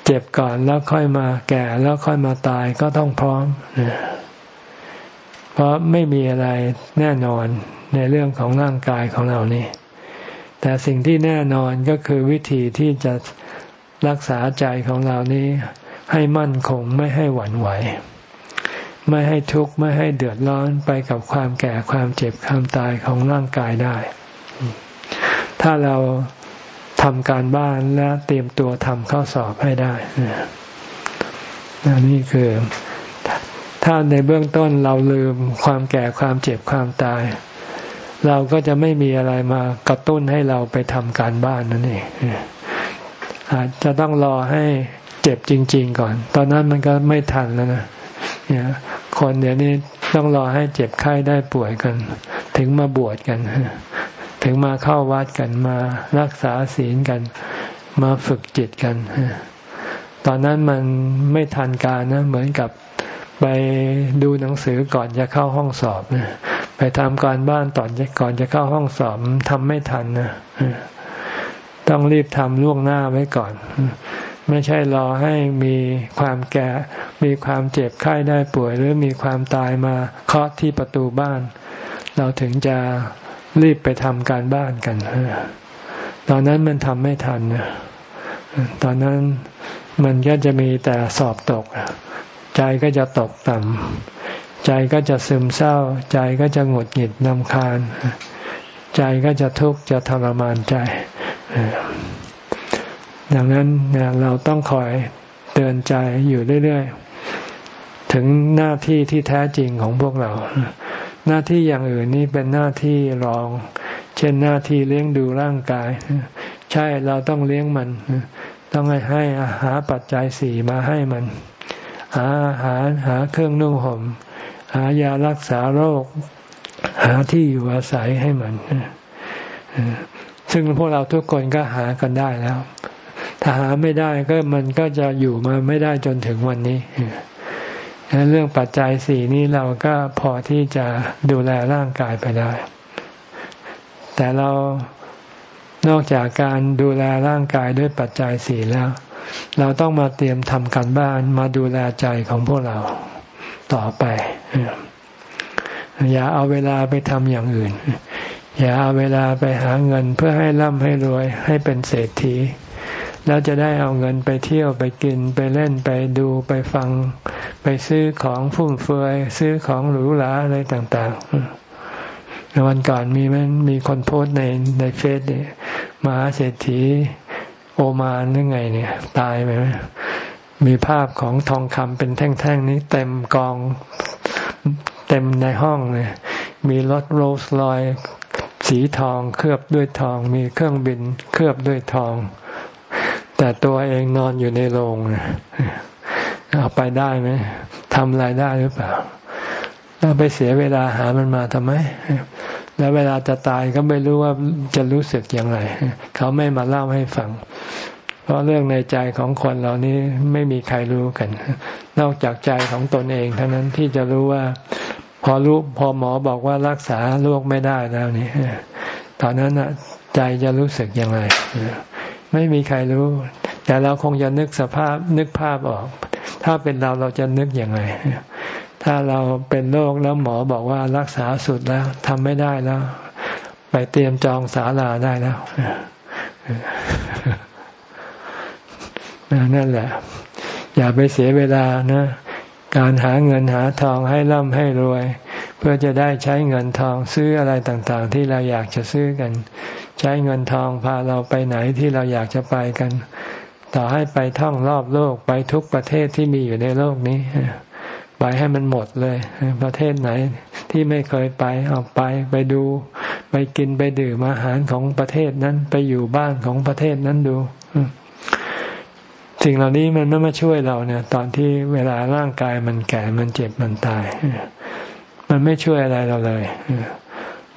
เจ็บก่อนแล้วค่อยมาแก่แล้วค่อยมาตายก็ต้องพร้อม เพราะไม่มีอะไรแน่นอนในเรื่องของร่างกายของเรานี่ แต่สิ่งที่แน่นอนก็คือวิธีที่จะรักษาใจของเรานี้ ให้มั่นคงไม่ให้หวั่นไหว ไม่ให้ทุกข์ไม่ให้เดือดร้อนไปกับความแก่ความเจ็บความตายของร่างกายได้ ถ้าเราำการบ้านและเตรียมตัวทำข้อสอบให้ได้นนี้คือ ถ้าในเบื้องต้นเราลืมความแก่ความเจ็บความตาย เราก็จะไม่มีอะไรมากระตุ้นให้เราไปทำการบ้านนั่นเองอาจจะต้องรอให้เจ็บจริง ๆ ก่อน ตอนนั้นมันก็ไม่ทันแล้วนะคนเดี๋ยวนี้ต้องรอให้เจ็บไข้ได้ป่วยกัน ถึงมาบวชกัน ถึงมาเข้าวัดกันมารักษาศีลกัน มาฝึกจิตกัน ตอนนั้นมันไม่ทันการนะ เหมือนกับไปดูหนังสือก่อนจะเข้าห้องสอบนะไปทำการบ้านตอนก่อนจะเข้าห้องสอบทำไม่ทันนะต้องรีบทำล่วงหน้าไว้ก่อน ไม่ใช่รอให้มีความแก่ มีความเจ็บไข้ได้ป่วย หรือมีความตายมาเคาะที่ประตูบ้าน เราถึงจะ รีบไปทำการบ้านกัน ตอนนั้นมันทำไม่ทัน ตอนนั้นมันก็จะมีแต่สอบตก ใจก็จะตกต่ำใจก็จะซึมเศร้า ใจก็จะหงุดหงิดนำคาญ ใจก็จะทุกข์จะทรมานใจ ดังนั้นเราต้องคอยเตือนใจอยู่เรื่อย ๆ ถึงหน้าที่ที่แท้จริงของพวกเรา หน้าที่อย่างอื่นนี่เป็นหน้าที่รอง เช่นหน้าที่เลี้ยงดูร่างกาย ใช่เราต้องเลี้ยงมัน ต้องให้ให้อาหารปัจจัยสี่มาให้มัน หาอาหารหาเครื่องนุ่งห่ม หายารักษาโรค หาที่อยู่อาศัยให้มัน ซึ่งพวกเราทุกคนก็หากันได้แล้ว ถ้าหาไม่ได้ก็มันก็จะอยู่มาไม่ได้จนถึงวันนี้ เรื่องปัจจัยสี่นี้เราก็พอที่จะดูแลร่างกายไปได้ แต่เรานอกจากการดูแลร่างกายด้วยปัจจัยสี่แล้ว เราต้องมาเตรียมทำการบ้านมาดูแลใจของพวกเราต่อไป อย่าเอาเวลาไปทำอย่างอื่น อย่าเอาเวลาไปหาเงินเพื่อให้ร่ำให้รวยให้เป็นเศรษฐี แล้วจะได้เอาเงินไปเที่ยวไปกินไปเล่นไปดูไปฟัง ไปซื้อของฟุ่มเฟือยซื้อของหรูหราอะไรต่างๆวันก่อนมีมันมีคนโพสในในเฟซเนี่ยมหาเศรษฐีโอมานหรือไงเนี่ย ตายไปไหมมีภาพของทองคำเป็นแท่งๆนี้เต็มกองเต็มในห้องเลยมีรถโรลส์รอยสีทองเคลือบด้วยทอง มีเครื่องบินเคลือบด้วยทอง แต่ตัวเองนอนอยู่ในโรงเอาไปได้ไหมทำอะไรได้หรือเปล่าเราไปเสียเวลาหามันมาทำไม แล้วเวลาจะตายก็ไม่รู้ว่าจะรู้สึกอย่างไร เขาไม่มาเล่าให้ฟัง เพราะเรื่องในใจของคนเรานี้ไม่มีใครรู้กัน นอกจากใจของตนเองเท่านั้นที่จะรู้ว่า พอรู้พอหมอบอกว่ารักษาโรคไม่ได้แล้วนี่ตอนนั้นใจจะรู้สึกอย่างไร ไม่มีใครรู้ แต่เราคงจะนึกสภาพนึกภาพออก ถ้าเป็นเราเราจะนึกอย่างไรถ้าเราเป็นโรคแล้วหมอบอกว่ารักษาสุดแล้วทำไม่ได้แล้ว ไปเตรียมจองศาลาได้แล้วนั่นแหละ อย่าไปเสียเวลานะ การหาเงินหาทองให้ร่ำให้รวย เพื่อจะได้ใช้เงินทองซื้ออะไรต่างๆ ที่เราอยากจะซื้อกัน ใช้เงินทองพาเราไปไหนที่เราอยากจะไปกัน ต่อให้ไปท่องรอบโลกไปทุกประเทศที่มีอยู่ในโลกนี้ ไปให้มันหมดเลย ประเทศไหนที่ไม่เคยไปเอาไปไปดู ไปกินไปดื่มอาหารของประเทศนั้นไปอยู่บ้านของประเทศนั้นดูสิ่งเหล่านี้มันไม่มาช่วยเราเนี่ย ตอนที่เวลาร่างกายมันแก่มันเจ็บมันตาย มันไม่ช่วยอะไรเราเลย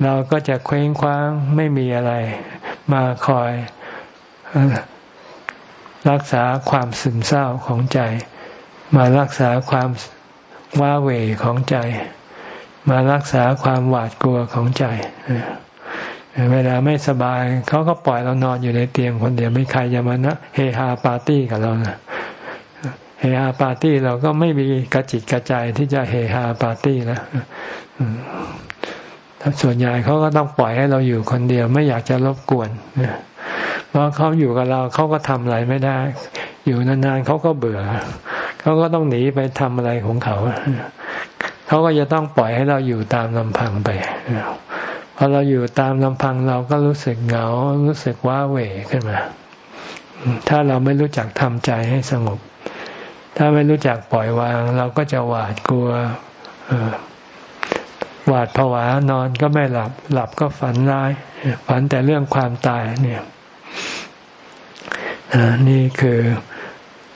เราก็จะเคว้งคว้างไม่มีอะไรมาคอยรักษาความซึมเศร้าของใจ มารักษาความว้าเหวของใจ มารักษาความหวาดกลัวของใจเวลาไม่สบายเขาก็ปล่อยเรานอนอยู่ในเตียงคนเดียวไม่ใครจะมานะเฮฮาปาร์ตี้กับเรานะเฮฮาปาร์ตี้เราก็ไม่มีกระจิตกระใจที่จะเฮฮาปาร์ตี้แล้ว ส่วนใหญ่เขาก็ต้องปล่อยให้เราอยู่คนเดียว ไม่อยากจะรบกวนเพราะเขาอยู่กับเราเขาก็ทำอะไรไม่ได้ อยู่นานๆเขาก็เบื่อเขาก็ต้องหนีไปทำอะไรของเขาเขาก็จะต้องปล่อยให้เราอยู่ตามลำพังไปพอเราอยู่ตามลำพังเราก็รู้สึกเหงา รู้สึกว้าเหวขึ้นมา ถ้าเราไม่รู้จักทำใจให้สงบ ถ้าไม่รู้จักปล่อยวาง เราก็จะหวาดกลัวาดผวานอนก็ไม่หลับ หลับก็ฝันร้าย ฝันแต่เรื่องความตายเนี่ยนี่คือ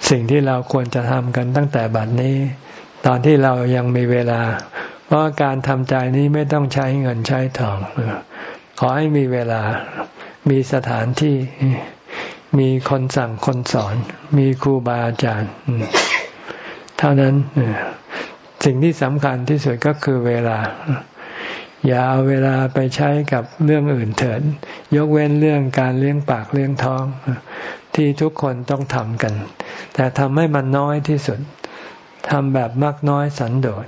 สิ่งที่เราควรจะทำกันตั้งแต่บัดนี้ ตอนที่เรายังมีเวลา เพราะการทำใจนี้ไม่ต้องใช้เงินใช้ทองขอให้มีเวลา มีสถานที่ มีคนสั่งคนสอน มีครูบาอาจารย์ เท่านั้นสิ่งที่สำคัญที่สุดก็คือเวลา อย่าเอาเวลาไปใช้กับเรื่องอื่นเถิด ยกเว้นเรื่องการเลี้ยงปากเลี้ยงท้อง ที่ทุกคนต้องทำกัน แต่ทำให้มันน้อยที่สุดทำแบบมากน้อยสันโดษ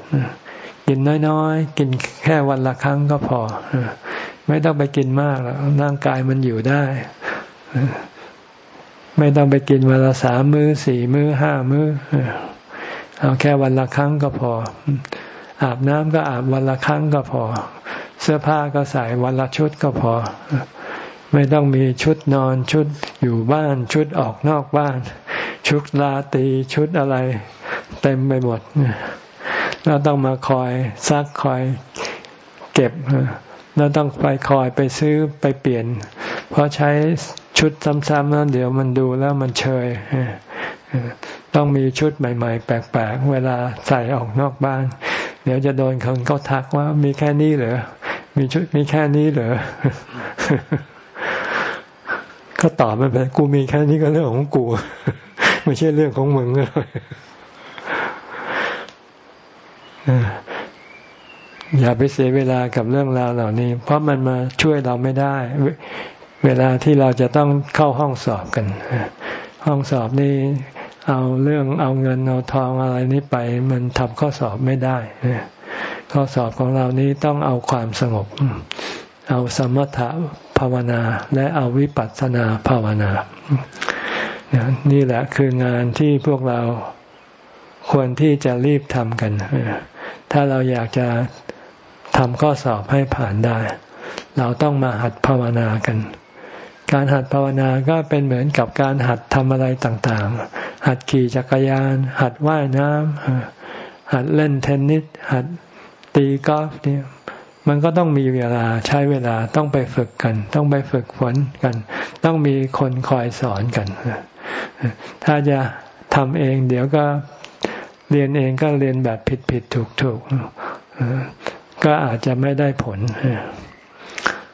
กินน้อยๆ กินแค่วันละครั้งก็พอ ไม่ต้องไปกินมากแล้วร่างกายมันอยู่ได้ ไม่ต้องไปกินวันละสามมือ้อสี่มือ้อห้ามือ้อเอาแค่วันละครั้งก็พอ อาบน้ำก็อาบวันละครั้งก็พอ เสื้อผ้าก็ใส่วันละชุดก็พอ ไม่ต้องมีชุดนอนชุดอยู่บ้านชุดออกนอกบ้าน ชุดลาตีชุดอะไร เต็มไปหมดเราต้องมาคอยซักคอยเก็บเราต้องไปคอยไปซื้อไปเปลี่ยน เพราะใช้ชุดซ้ำๆแล้วเดี๋ยวมันดูแล้วมันเชยต้องมีชุดใหม่ ๆ แปลกๆ เวลาใส่ออกนอกบ้าน เดี๋ยวจะโดนคนเขาทักว่ามีแค่นี้เหรอ มีชุดมีแค่นี้เหรอ ก็ตอบไปไปกูมีแค่นี้ก็เรื่องของกู ไม่ใช่เรื่องของมึงเลยอย่าไปเสียเวลากับเรื่องราวเหล่านี้ เพราะมันมาช่วยเราไม่ได้ เวลาที่เราจะต้องเข้าห้องสอบกัน ห้องสอบนี่ เอาเรื่องเอาเงินเอาทองอะไรนี้ไป มันทำข้อสอบไม่ได้ข้อสอบของเรานี้ต้องเอาความสงบ เอาสมถะภาวนา และเอาวิปัสสนาภาวนา นี่แหละคืองานที่พวกเราควรที่จะรีบทำกัน ถ้าเราอยากจะทำข้อสอบให้ผ่านได้ เราต้องมาหัดภาวนากัน การหัดภาวนาก็เป็นเหมือนกับการหัดทำอะไรต่างๆ หัดขี่จักรยาน หัดว่ายน้ำหัดเล่นเทนนิส หัดตีกอล์ฟเนี่ยมันก็ต้องมีเวลาใช้เวลาต้องไปฝึกกัน ต้องไปฝึกฝนกัน ต้องมีคนคอยสอนกัน ถ้าจะทำเองเดี๋ยวก็เรียนเองก็เรียนแบบผิดผิดถูกถูกก็อาจจะไม่ได้ผล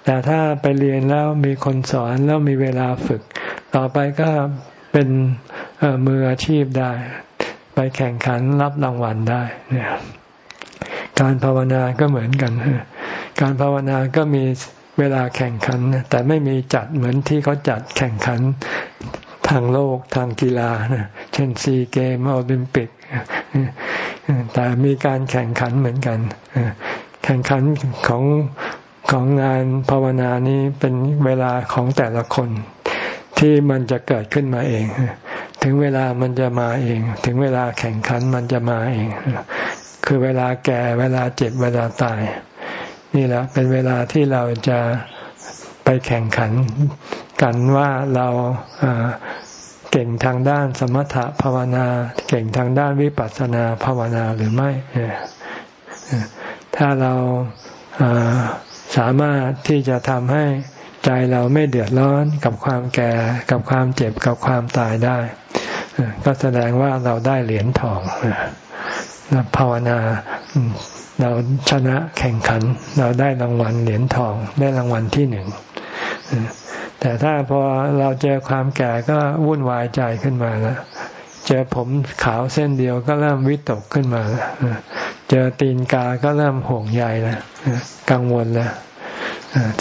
แต่ถ้าไปเรียนแล้วมีคนสอนแล้วมีเวลาฝึก ต่อไปก็เป็นมืออาชีพได้ ไปแข่งขันรับรางวัลได้เนี่ยการภาวนาก็เหมือนกัน การภาวนาก็มีเวลาแข่งขัน แต่ไม่มีจัดเหมือนที่เขาจัดแข่งขันทางโลกทางกีฬาเช่นซีเกมโอลิมปิก แต่มีการแข่งขันเหมือนกัน แข่งขันของ ของงานภาวนานี้เป็นเวลาของแต่ละคน ที่มันจะเกิดขึ้นมาเอง ถึงเวลามันจะมาเอง ถึงเวลาแข่งขันมันจะมาเอง คือเวลาแก่เวลาเจ็บเวลาตาย นี่แหละเป็นเวลาที่เราจะไปแข่งขันกันว่าเราเก่งทางด้านสมถะภาวนา เก่งทางด้านวิปัสสนาภาวนาหรือไม่ ถ้าเรา สามารถที่จะทำให้ใจเราไม่เดือดร้อนกับความแก่ กับความเจ็บกับความตายได้ ก็แสดงว่าเราได้เหรียญทองภาวนาเราชนะแข่งขัน เราได้รางวัลเหรียญทองได้รางวัลที่หนึ่งแต่ถ้าพอเราเจอความแก่ก็วุ่นวายใจขึ้นมาแล้ว เจอผมขาวเส้นเดียวก็เริ่มวิตกขึ้นมา เจอตีนกาก็เริ่มห่วงใยแล้วกังวลแล้ว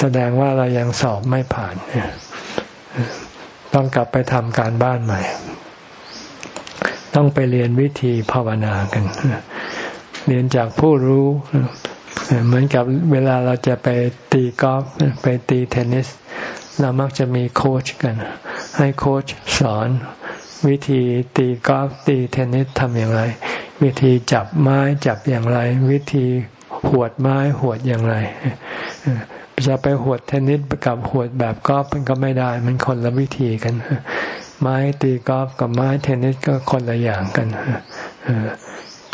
แสดงว่าเรายังสอบไม่ผ่าน ต้องกลับไปทำการบ้านใหม่ ต้องไปเรียนวิธีภาวนากัน เรียนจากผู้รู้ เหมือนกับเวลาเราจะไปตีกอล์ฟไปตีเทนนิส เรามักจะมีโค้ชกัน ให้โค้ชสอน วิธีตีกอล์ฟตีเทนนิสทำอย่างไร วิธีจับไม้จับอย่างไร วิธีหวดไม้หวดอย่างไรจะไปหวดเทนนิสกับหวดแบบกอล์ฟมันก็ไม่ได้ มันคนละวิธีกัน ไม้ตีกอล์ฟกับไม้เทนนิสก็คนละอย่างกัน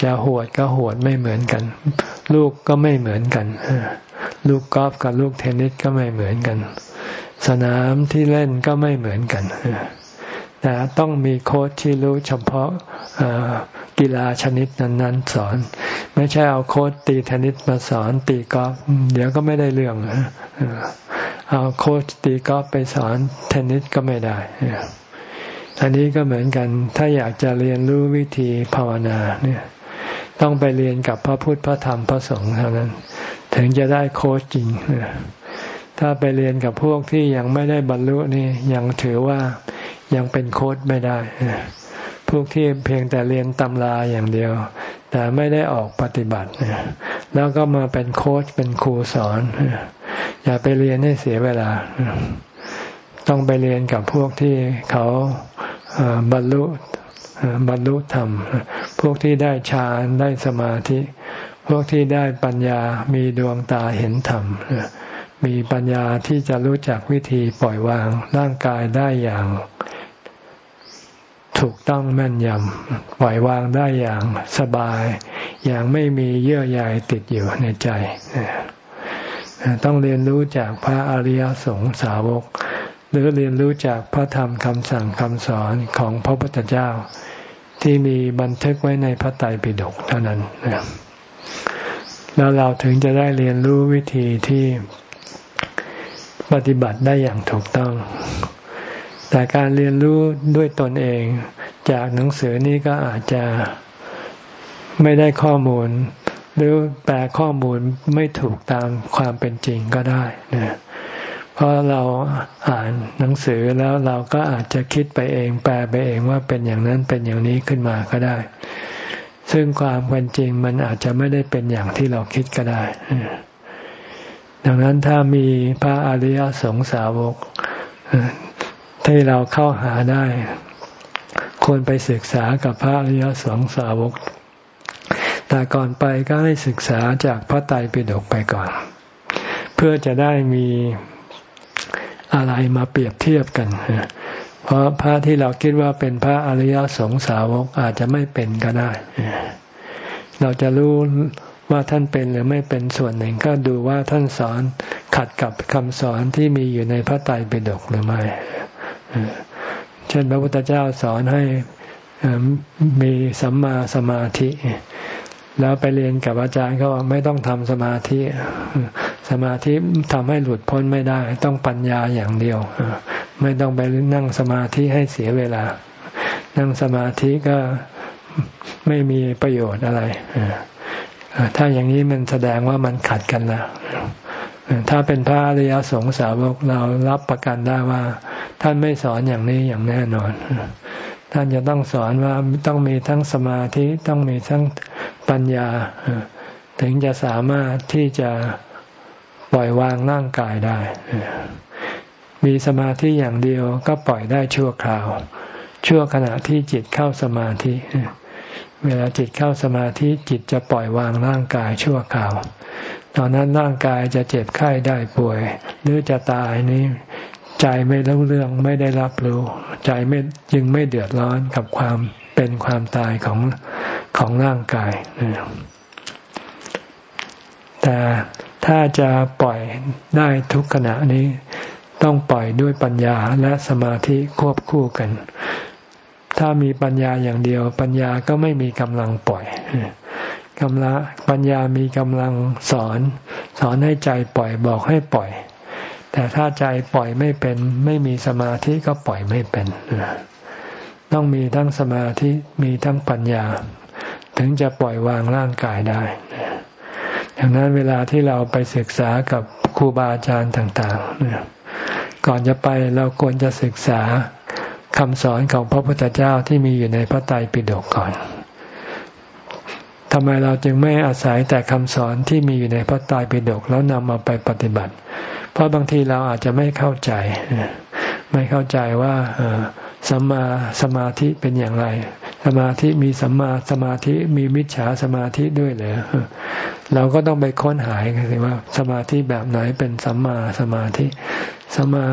จะหวดก็หวดไม่เหมือนกัน ลูกก็ไม่เหมือนกันลูกกอล์ฟกับลูกเทนนิสก็ไม่เหมือนกัน สนามที่เล่นก็ไม่เหมือนกัน แต่ต้องมีโค้ชที่รู้เฉพาะกีฬาชนิดนั้น ๆ สอน ไม่ใช่เอาโค้ชตีเทนนิสมาสอนตีกอล์ฟเดี๋ยวก็ไม่ได้เรื่องเอาโค้ชตีกอล์ฟไปสอนเทนนิสก็ไม่ได้อันนี้ก็เหมือนกัน ถ้าอยากจะเรียนรู้วิธีภาวนาเนี่ยต้องไปเรียนกับพระพุทธพระธรรมพระสงฆ์เท่านั้น ถึงจะได้โค้ชจริง ถ้าไปเรียนกับพวกที่ยังไม่ได้บรรลุนี่ยังถือว่า ยังเป็นโค้ดไม่ได้ พวกที่เพียงแต่เรียนตำราอย่างเดียว แต่ไม่ได้ออกปฏิบัติ แล้วก็มาเป็นโค้ชเป็นครูสอน อย่าไปเรียนให้เสียเวลา ต้องไปเรียนกับพวกที่เขาบรรลุบรรลุธรรม พวกที่ได้ฌานได้สมาธิ พวกที่ได้ปัญญามีดวงตาเห็นธรรม มีปัญญาที่จะรู้จักวิธีปล่อยวางร่างกายได้อย่าง ถูกต้องแม่นยำปล่อยวางได้อย่างสบาย อย่างไม่มีเยื่อใยติดอยู่ในใจต้องเรียนรู้จากพระอริยสงสาวก หรือเรียนรู้จากพระธรรมคำสั่งคำสอนของพระพุทธเจ้า ที่มีบันทึกไว้ในพระไตรปิฎกเท่านั้น แล้วเราถึงจะได้เรียนรู้วิธีที่ ปฏิบัติได้อย่างถูกต้อง แต่การเรียนรู้ด้วยตนเองจากหนังสือนี้ก็อาจจะไม่ได้ข้อมูล หรือแปลข้อมูลไม่ถูกตามความเป็นจริงก็ได้นะเพราะเราอ่านหนังสือแล้วเราก็อาจจะคิดไปเอง แปลไปเองว่าเป็นอย่างนั้นเป็นอย่างนี้ขึ้นมาก็ได้ ซึ่งความเป็นจริงมันอาจจะไม่ได้เป็นอย่างที่เราคิดก็ได้ ดังนั้นถ้ามีพระอริยสงสาวกที่เราเข้าหาได้ ควรไปศึกษากับพระอริยสงสาวก แต่ก่อนไปก็ให้ศึกษาจากพระไตรปิฎกไปก่อน เพื่อจะได้มีอะไรมาเปรียบเทียบกัน เพราะพระที่เราคิดว่าเป็นพระอริยสงสาวกอาจจะไม่เป็นก็ได้ เราจะรู้ ว่าท่านเป็นหรือไม่เป็นส่วนหนึ่งก็ดูว่าท่านสอนขัดกับคำสอนที่มีอยู่ในพระไตรปิฎกหรือไม่เช่นพระพุทธเจ้าสอนให้มีสัมมาสมาธิ แล้วไปเรียนกับอาจารย์เขาไม่ต้องทำสมาธิ สมาธิทำให้หลุดพ้นไม่ได้ ต้องปัญญาอย่างเดียว ไม่ต้องไปนั่งสมาธิให้เสียเวลา นั่งสมาธิก็ไม่มีประโยชน์อะไร ถ้าอย่างนี้มันแสดงว่ามันขัดกันแล้วถ้าเป็นพระอริยสงสาวกเรารับประกันได้ว่า ท่านไม่สอนอย่างนี้อย่างแน่นอน ท่านจะต้องสอนว่าต้องมีทั้งสมาธิต้องมีทั้งปัญญา ถึงจะสามารถที่จะปล่อยวางร่างกายได้ มีสมาธิอย่างเดียวก็ปล่อยได้ชั่วคราว ชั่วขณะที่จิตเข้าสมาธิ เวลาจิตเข้าสมาธิจิตจะปล่อยวางร่างกายชั่วคราว ตอนนั้นร่างกายจะเจ็บไข้ได้ป่วย หรือจะตายนี้ ใจไม่รู้เรื่องไม่ได้รับรู้ ใจไม่จึงไม่เดือดร้อนกับความเป็นความตายของของร่างกายแต่ถ้าจะปล่อยได้ทุกขณะนี้ ต้องปล่อยด้วยปัญญาและสมาธิควบคู่กัน ถ้ามีปัญญาอย่างเดียว ปัญญาก็ไม่มีกำลังปล่อยกำลังปัญญามีกำลังสอน สอนให้ใจปล่อยบอกให้ปล่อย แต่ถ้าใจปล่อยไม่เป็น ไม่มีสมาธิก็ปล่อยไม่เป็นต้องมีทั้งสมาธิมีทั้งปัญญา ถึงจะปล่อยวางร่างกายได้ดังนั้นเวลาที่เราไปศึกษากับครูบาอาจารย์ต่างๆก่อนจะไปเราควรจะศึกษา คำสอนของพระพุทธเจ้าที่มีอยู่ในพระไตรปิฎกก่อนทำไมเราจึงไม่อาศัยแต่คำสอนที่มีอยู่ในพระไตรปิฎกแล้วนำมาไปปฏิบัติ เพราะบางทีเราอาจจะไม่เข้าใจ ไม่เข้าใจว่าสัมมาสมาธิเป็นอย่างไร สมาธิมีสัมมาสมาธิมีมิจฉาสมาธิด้วยเหรอเราก็ต้องไปค้นหากันว่า สมาธิแบบไหนเป็นสัมมาสมาธิสมา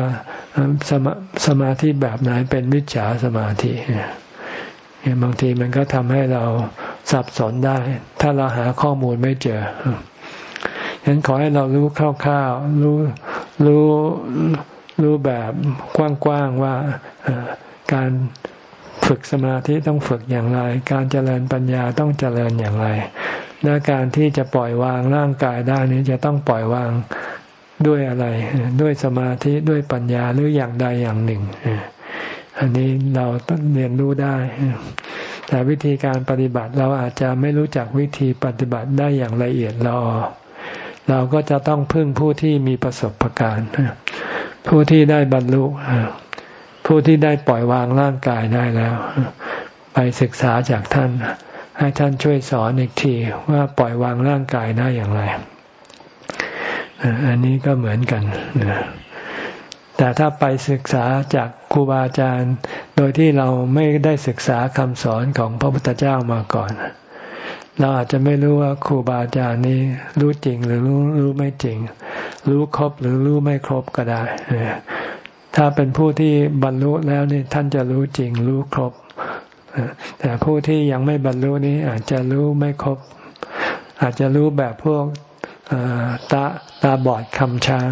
สมาสมาธิแบบไหนเป็นมิจฉาสมาธิบางทีมันก็ทำให้เราสับสนได้ ถ้าเราหาข้อมูลไม่เจอฉะนั้นขอให้เรารู้คร่าวๆรู้รู้รู้แบบกว้างๆว่าการ ฝึกสมาธิต้องฝึกอย่างไร การเจริญปัญญาต้องเจริญอย่างไรและการที่จะปล่อยวางร่างกายได้นี้จะต้องปล่อยวางด้วยอะไร ด้วยสมาธิด้วยปัญญาหรืออย่างใดอย่างหนึ่ง อันนี้เราต้องเรียนรู้ได้ แต่วิธีการปฏิบัติเราอาจจะไม่รู้จักวิธีปฏิบัติได้อย่างละเอียดเราเราก็จะต้องพึ่งผู้ที่มีประสบการณ์ผู้ที่ได้บรรลุ ผู้ที่ได้ปล่อยวางร่างกายได้แล้ว ไปศึกษาจากท่าน ให้ท่านช่วยสอนอีกทีว่าปล่อยวางร่างกายได้อย่างไร อันนี้ก็เหมือนกันแต่ถ้าไปศึกษาจากครูบาอาจารย์ โดยที่เราไม่ได้ศึกษาคำสอนของพระพุทธเจ้ามาก่อนเราอาจจะไม่รู้ว่าครูบาอาจารย์นี้รู้จริงหรือรู้รู้ไม่จริง รู้ครบหรือรู้ไม่ครบก็ได้ ถ้าเป็นผู้ที่บรรลุแล้วนี่ท่านจะรู้จริงรู้ครบ แต่ผู้ที่ยังไม่บรรลุนี้อาจจะรู้ไม่ครบ อาจจะรู้แบบพวกตาตาบอดคำช้าง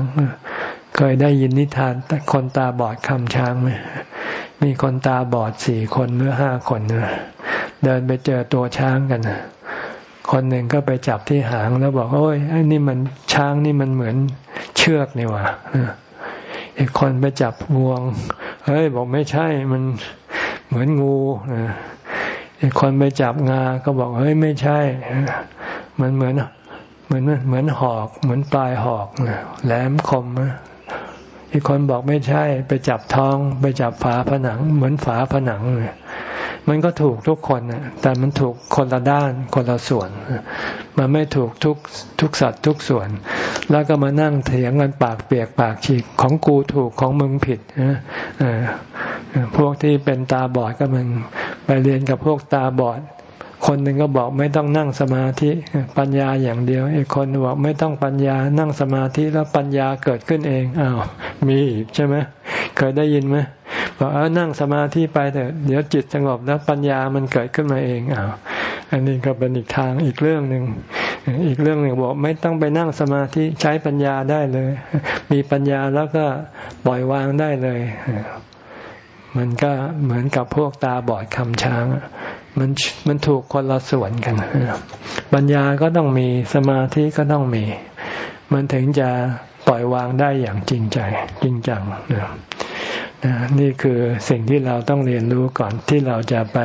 เคยได้ยินนิทานคนตาบอดคำช้างไหมมีคนตาบอดสี่คนหรือห้าคนเดินไปเจอตัวช้างกันคนหนึ่งก็ไปจับที่หางแล้วบอกโอ้ยไอ้นี่มันช้างนี่มันเหมือนเชือกนี่วะอีก คนไปจับงวง เฮ้ยบอกไม่ใช่มันเหมือนงูอีกคนไปจับงา ก็บอกเฮ้ยไม่ใช่ มันเหมือนเหมือนเหมือนหอก เหมือนปลายหอกแหลมคมอีกคนบอกไม่ใช่ ไปจับท้อง ไปจับฝาผนัง เหมือนฝาผนังเลย มันก็ถูกทุกคนแต่มันถูกคนละด้านคนละส่วน มันไม่ถูกทุกทุกสัตว์ทุกส่วน แล้วก็มานั่งเถียงกันปากเปียกปากฉีกของกูถูกของมึงผิดนะพวกที่เป็นตาบอดก็มันไปเรียนกับพวกตาบอด คนหนึ่งก็บอกไม่ต้องนั่งสมาธิปัญญาอย่างเดียว อีกคนบอกไม่ต้องปัญญานั่งสมาธิแล้วปัญญาเกิดขึ้นเองอ้าวมีอีกใช่ไหมเคยได้ยินไหมบอกเออนั่งสมาธิไปเถอะเดี๋ยวจิตสงบแล้วปัญญามันเกิดขึ้นมาเองอ้าวอันนี้ก็เป็นอีกทางอีกเรื่องหนึ่งอีกเรื่องหนึ่งบอกไม่ต้องไปนั่งสมาธิใช้ปัญญาได้เลย มีปัญญาแล้วก็ปล่อยวางได้เลย มันก็เหมือนกับพวกตาบอดคำช้าง มันมันถูกคนละส่วนกันปัญญาก็ต้องมีสมาธิก็ต้องมี มันถึงจะปล่อยวางได้อย่างจริงใจ จริงจังนะนี่คือสิ่งที่เราต้องเรียนรู้ก่อนที่เราจะไป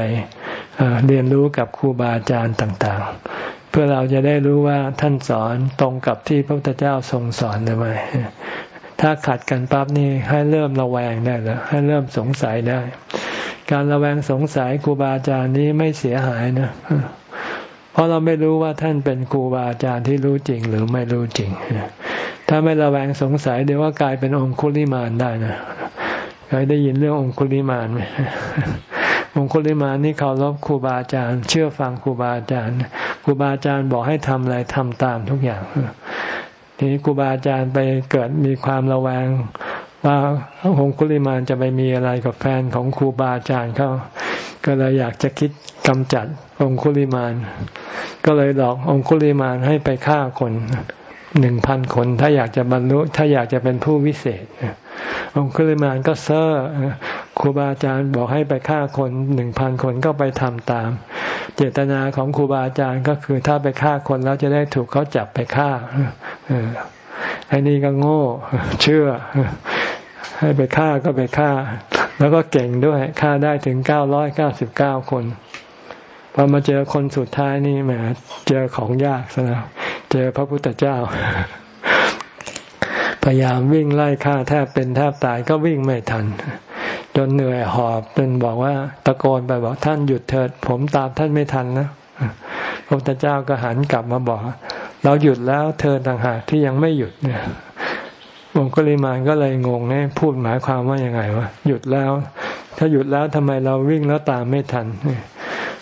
เรียนรู้กับครูบาอาจารย์ต่างๆ เพื่อเราจะได้รู้ว่าท่านสอนตรงกับที่พระพุทธเจ้าทรงสอนหรือไม่ ถ้าขัดกันปั๊บนี่ให้เริ่มระแวงได้แล้วให้เริ่มสงสัยได้ การระแวงสงสัยครูบาอาจารย์นี้ไม่เสียหายนะ เพราะเราไม่รู้ว่าท่านเป็นครูบาอาจารย์ที่รู้จริงหรือไม่รู้จริง ถ้าไม่ระแวงสงสัยเดี๋ยวว่ากลายเป็นองคุลิมานได้นะเคยได้ยินเรื่ององคุลิมานไหมองคุลิมานนี่เขารบครูบาอาจารย์ เชื่อฟังครูบาอาจารย์ครูบาอาจารย์บอกให้ทำอะไรทำตามทุกอย่าง ทีนี้ครูบาอาจารย์ไปเกิดมีความระแวง ว่าองคุลิมานจะไปมีอะไรกับแฟนของครูบาอาจารย์เขาก็เลยอยากจะคิดกำจัดองคุลิมาน ก็เลยหลอกองคุลิมานให้ไปฆ่าคน หนึ่งพันคน ถ้าอยากจะบรรลุ ถ้าอยากจะเป็นผู้วิเศษองคุลิมานก็เซ่อครูบาอาจารย์บอกให้ไปฆ่าคนหนึ่งพันคนก็ไปทำตาม เจตนาของครูบาอาจารย์ก็คือถ้าไปฆ่าคนแล้วจะได้ถูกเขาจับไปฆ่าอ้นี่ก็โง่ เชื่อ ให้ไปฆ่าก็ไปฆ่า แล้วก็เก่งด้วยฆ่าได้ถึงเก้าร้อยเก้าสิบเก้าคน อมาเจอคนสุดท้ายนี่แหมเจอของยากซะแล้วเจอพระพุทธเจ้า พยายามวิ่งไล่ฆ่าแทบเป็นแทบตายก็วิ่งไม่ทัน จนเหนื่อยหอบจนบอกว่าตะโกนไปบอกท่านหยุดเถิด ผมตามท่านไม่ทันนะพระพุทธเจ้าก็หันกลับมาบอก เราหยุดแล้วเธอต่างหากที่ยังไม่หยุดเนี่ยวงกุลิมานก็เลยงงเนี่ยพูดหมายความว่ายังไงวะหยุดแล้ว ถ้าหยุดแล้วทำไมเราวิ่งแล้วตามไม่ทัน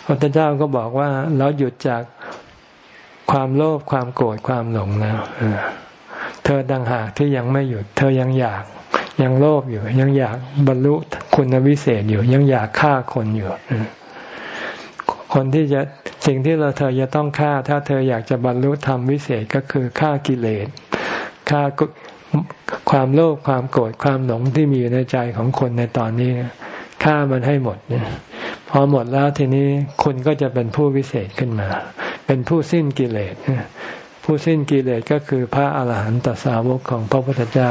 พระพุทธเจ้าก็บอกว่าเราหยุดจากความโลภความโกรธความหลงแล้วเธอดังหากที่ยังไม่หยุด เธอยังอยากยังโลภอยู่ ยังอยากบรรลุคุณวิเศษอยู่ ยังอยากฆ่าคนอยู่คนที่จะสิ่งที่เราเธอจะต้องฆ่า ถ้าเธออยากจะบรรลุธรรมวิเศษก็คือฆ่ากิเลสฆ่าความโลภความโกรธความหลงที่มีอยู่ในใจของคนในตอนนี้ฆ่ามันให้หมดเนี่ย พอหมดแล้วทีนี้คุณก็จะเป็นผู้วิเศษขึ้นมา เป็นผู้สิ้นกิเลสผู้สิ้นกิเลสก็คือพระอาหารหันตสาวกของพระพุทธเจ้า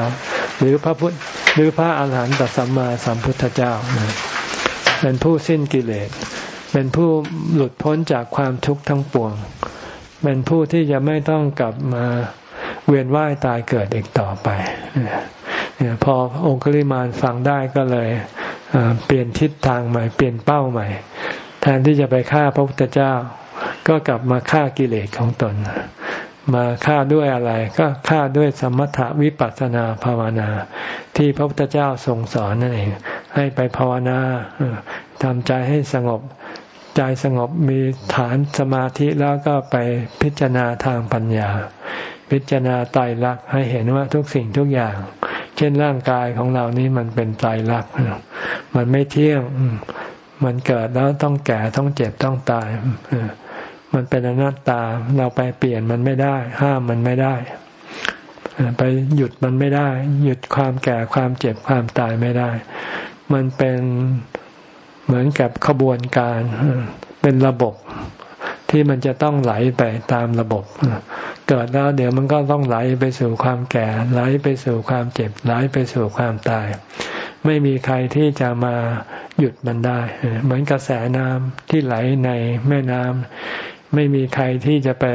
หรือพระพุทธหรือพระอาหารหันตสัมมาสัมพุทธเจ้า เป็นผู้สิ้นกิเลส เป็นผู้หลุดพ้นจากความทุกข์ทั้งปวง เป็นผู้ที่จะไม่ต้องกลับมาเวียนว่ายตายเกิดอีกต่อไปพอองคุลิมานฟังได้ก็เลย เปลี่ยนทิศทางใหม่ เปลี่ยนเป้าใหม่ แทนที่จะไปฆ่าพระพุทธเจ้า ก็กลับมาฆ่ากิเลสของตน มาฆ่าด้วยอะไร ก็ฆ่าด้วยสมถะวิปัสสนาภาวนา ที่พระพุทธเจ้าทรงสอนนั่นเอง ให้ไปภาวนาทำใจให้สงบใจสงบมีฐานสมาธิแล้วก็ไปพิจารณาทางปัญญา พิจารณาไตรลักษณ์ให้เห็นว่าทุกสิ่งทุกอย่าง เช่นร่างกายของเรานี้มันเป็นไตรลักษณ์มันไม่เที่ยงมันเกิดแล้วต้องแก่ต้องเจ็บต้องตาย มันเป็นอนัตตาเราไปเปลี่ยนมันไม่ได้ ห้ามมันไม่ได้ ไปหยุดมันไม่ได้ หยุดความแก่ความเจ็บความตายไม่ได้ มันเป็นเหมือนกับขบวนการ เป็นระบบที่มันจะต้องไหลไปตามระบบ เกิดแล้วเดี๋ยวมันก็ต้องไหลไปสู่ความแก่ ไหลไปสู่ความเจ็บ ไหลไปสู่ความตาย ไม่มีใครที่จะมาหยุดมันได้ เหมือนกระแสน้ำที่ไหลในแม่น้ำไม่มีใครที่จะไป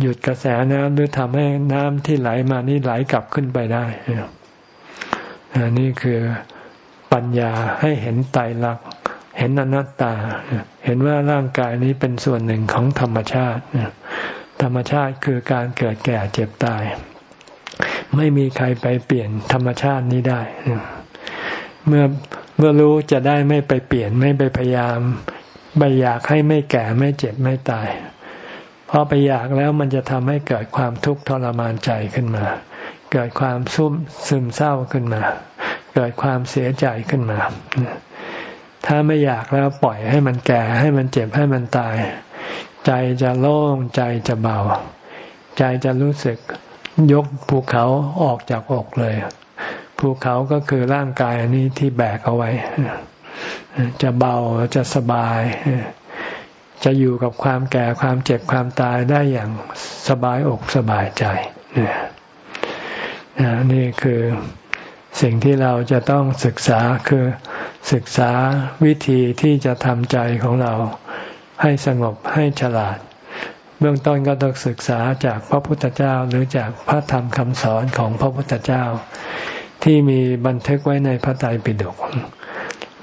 หยุดกระแสน้ำหรือทำให้น้ำที่ไหลมานี่ไหลกลับขึ้นไปได้นี่คือปัญญาให้เห็นไตรลักษณ์เห็นอนัตตา เห็นว่าร่างกายนี้เป็นส่วนหนึ่งของธรรมชาติ ธรรมชาติคือการเกิดแก่เจ็บตาย ไม่มีใครไปเปลี่ยนธรรมชาตินี้ได้ เมื่อเมื่อรู้จะได้ไม่ไปเปลี่ยนไม่ไปพยายามไปอยากให้ไม่แก่ไม่เจ็บไม่ตาย เพอไปอยากแล้วมันจะทำให้เกิดความทุกข์ทรมานใจขึ้นมา เกิดความซุ่มซึมเศร้าขึ้นมา เกิดความเสียใจขึ้นมา ถ้าไม่อยากแล้วปล่อยให้มันแก่ให้มันเจ็บให้มันตาย ใจจะโล่งใจจะเบา ใจจะรู้สึกยกภูเขาออกจากอกเลย ภูเขาก็คือร่างกายนี้ที่แบกเอาไว้ จะเบาจะสบาย จะอยู่กับความแก่ความเจ็บความตายได้อย่างสบายอกสบายใจนี่คือสิ่งที่เราจะต้องศึกษาคือศึกษาวิธีที่จะทำใจของเรา ให้สงบให้ฉลาด เบื้องต้นก็ต้องศึกษาจากพระพุทธเจ้าหรือจากพระธรรมคำสอนของพระพุทธเจ้า ที่มีบันทึกไว้ในพระไตรปิฎก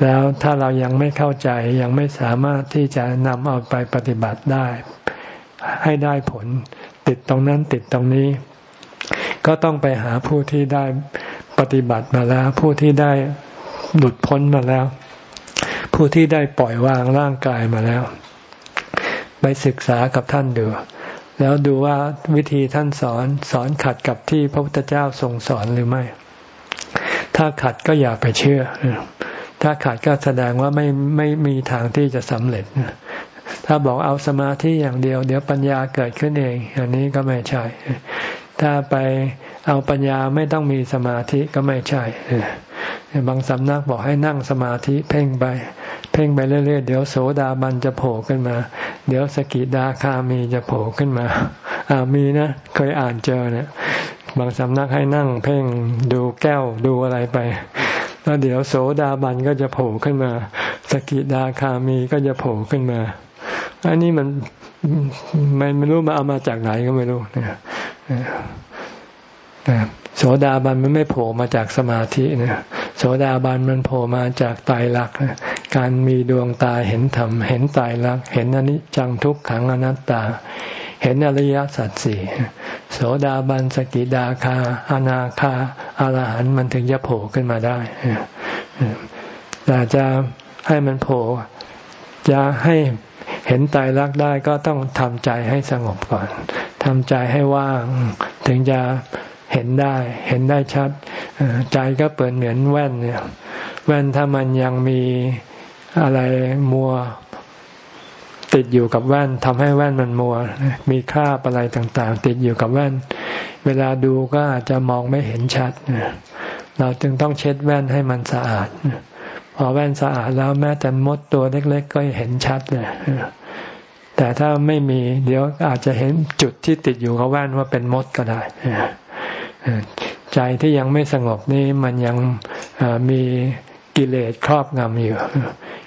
แล้วถ้าเรายังไม่เข้าใจยังไม่สามารถที่จะนำเอาไปปฏิบัติได้ ให้ได้ผล ติดตรงนั้นติดตรงนี้ ก็ต้องไปหาผู้ที่ได้ปฏิบัติมาแล้ว ผู้ที่ได้หลุดพ้นมาแล้ว ผู้ที่ได้ปล่อยวางร่างกายมาแล้ว ไปศึกษากับท่านดู แล้วดูว่าวิธีท่านสอนสอนขัดกับที่พระพุทธเจ้าทรงสอนหรือไม่ ถ้าขัดก็อย่าไปเชื่อ ถ้าขัดก็แสดงว่าไม่ไม่มีทางที่จะสำเร็จ ถ้าบอกเอาสมาธิอย่างเดียว เดี๋ยวปัญญาเกิดขึ้นเอง อันนี้ก็ไม่ใช่ ถ้าไปเอาปัญญาไม่ต้องมีสมาธิก็ไม่ใช่บางสำนักบอกให้นั่งสมาธิเพ่งไป เพ่งไปเรื่อยๆ เดี๋ยวโสดาบันจะโผล่ขึ้นมา เดี๋ยวสกิดาคามีจะโผล่ขึ้นมาอ่ามีนะเคยอ่านเจอเนี่ย บางสำนักให้นั่งเพ่งดูแก้วดูอะไรไปแล้วเดี๋ยวโสดาบันก็จะโผล่ขึ้นมา สกิดาคามีก็จะโผล่ขึ้นมา อันนี้มันไม่ไม่รู้มาเอามาจากไหนก็ไม่รู้เนี่ยโสดาบันมันไม่โผล่มาจากสมาธินะโสดาบันมันโผล่มาจากไตายรักษณ์ การมีดวงตาเห็นธรรม เห็นตายรัก เห็นอนิจจังทุกขังอนัตตา เห็นอริยสัจสี่โสดาบันสกิดาคา อนาคาอารหันมันถึงจะโผล่ขึ้นมาได้แต่จะให้มันโผล่จะให้เห็นตายรักได้ก็ต้องทำใจให้สงบก่อนทำใจให้ว่างถึงจะเห็นได้ เห็นได้ชัด ใจก็เปิดเหมือนแว่นเนี่ยแว่นถ้ามันยังมี อะไรมัวติดอยู่กับแว่นทำให้แว่นมันมัว มีคราบอะไรต่างๆ ติดอยู่กับแว่น เวลาดูก็อาจจะมองไม่เห็นชัดเราจึงต้องเช็ดแว่นให้มันสะอาดพอแว่นสะอาดแล้วแม้แต่มดตัวเล็ก ๆ ก็เห็นชัดเลยแต่ถ้าไม่มีเดี๋ยวอาจจะเห็นจุดที่ติดอยู่กับแว่นว่าเป็นมดก็ได้ใจที่ยังไม่สงบนี่มันยังมี กิเลสครอบงำอยู่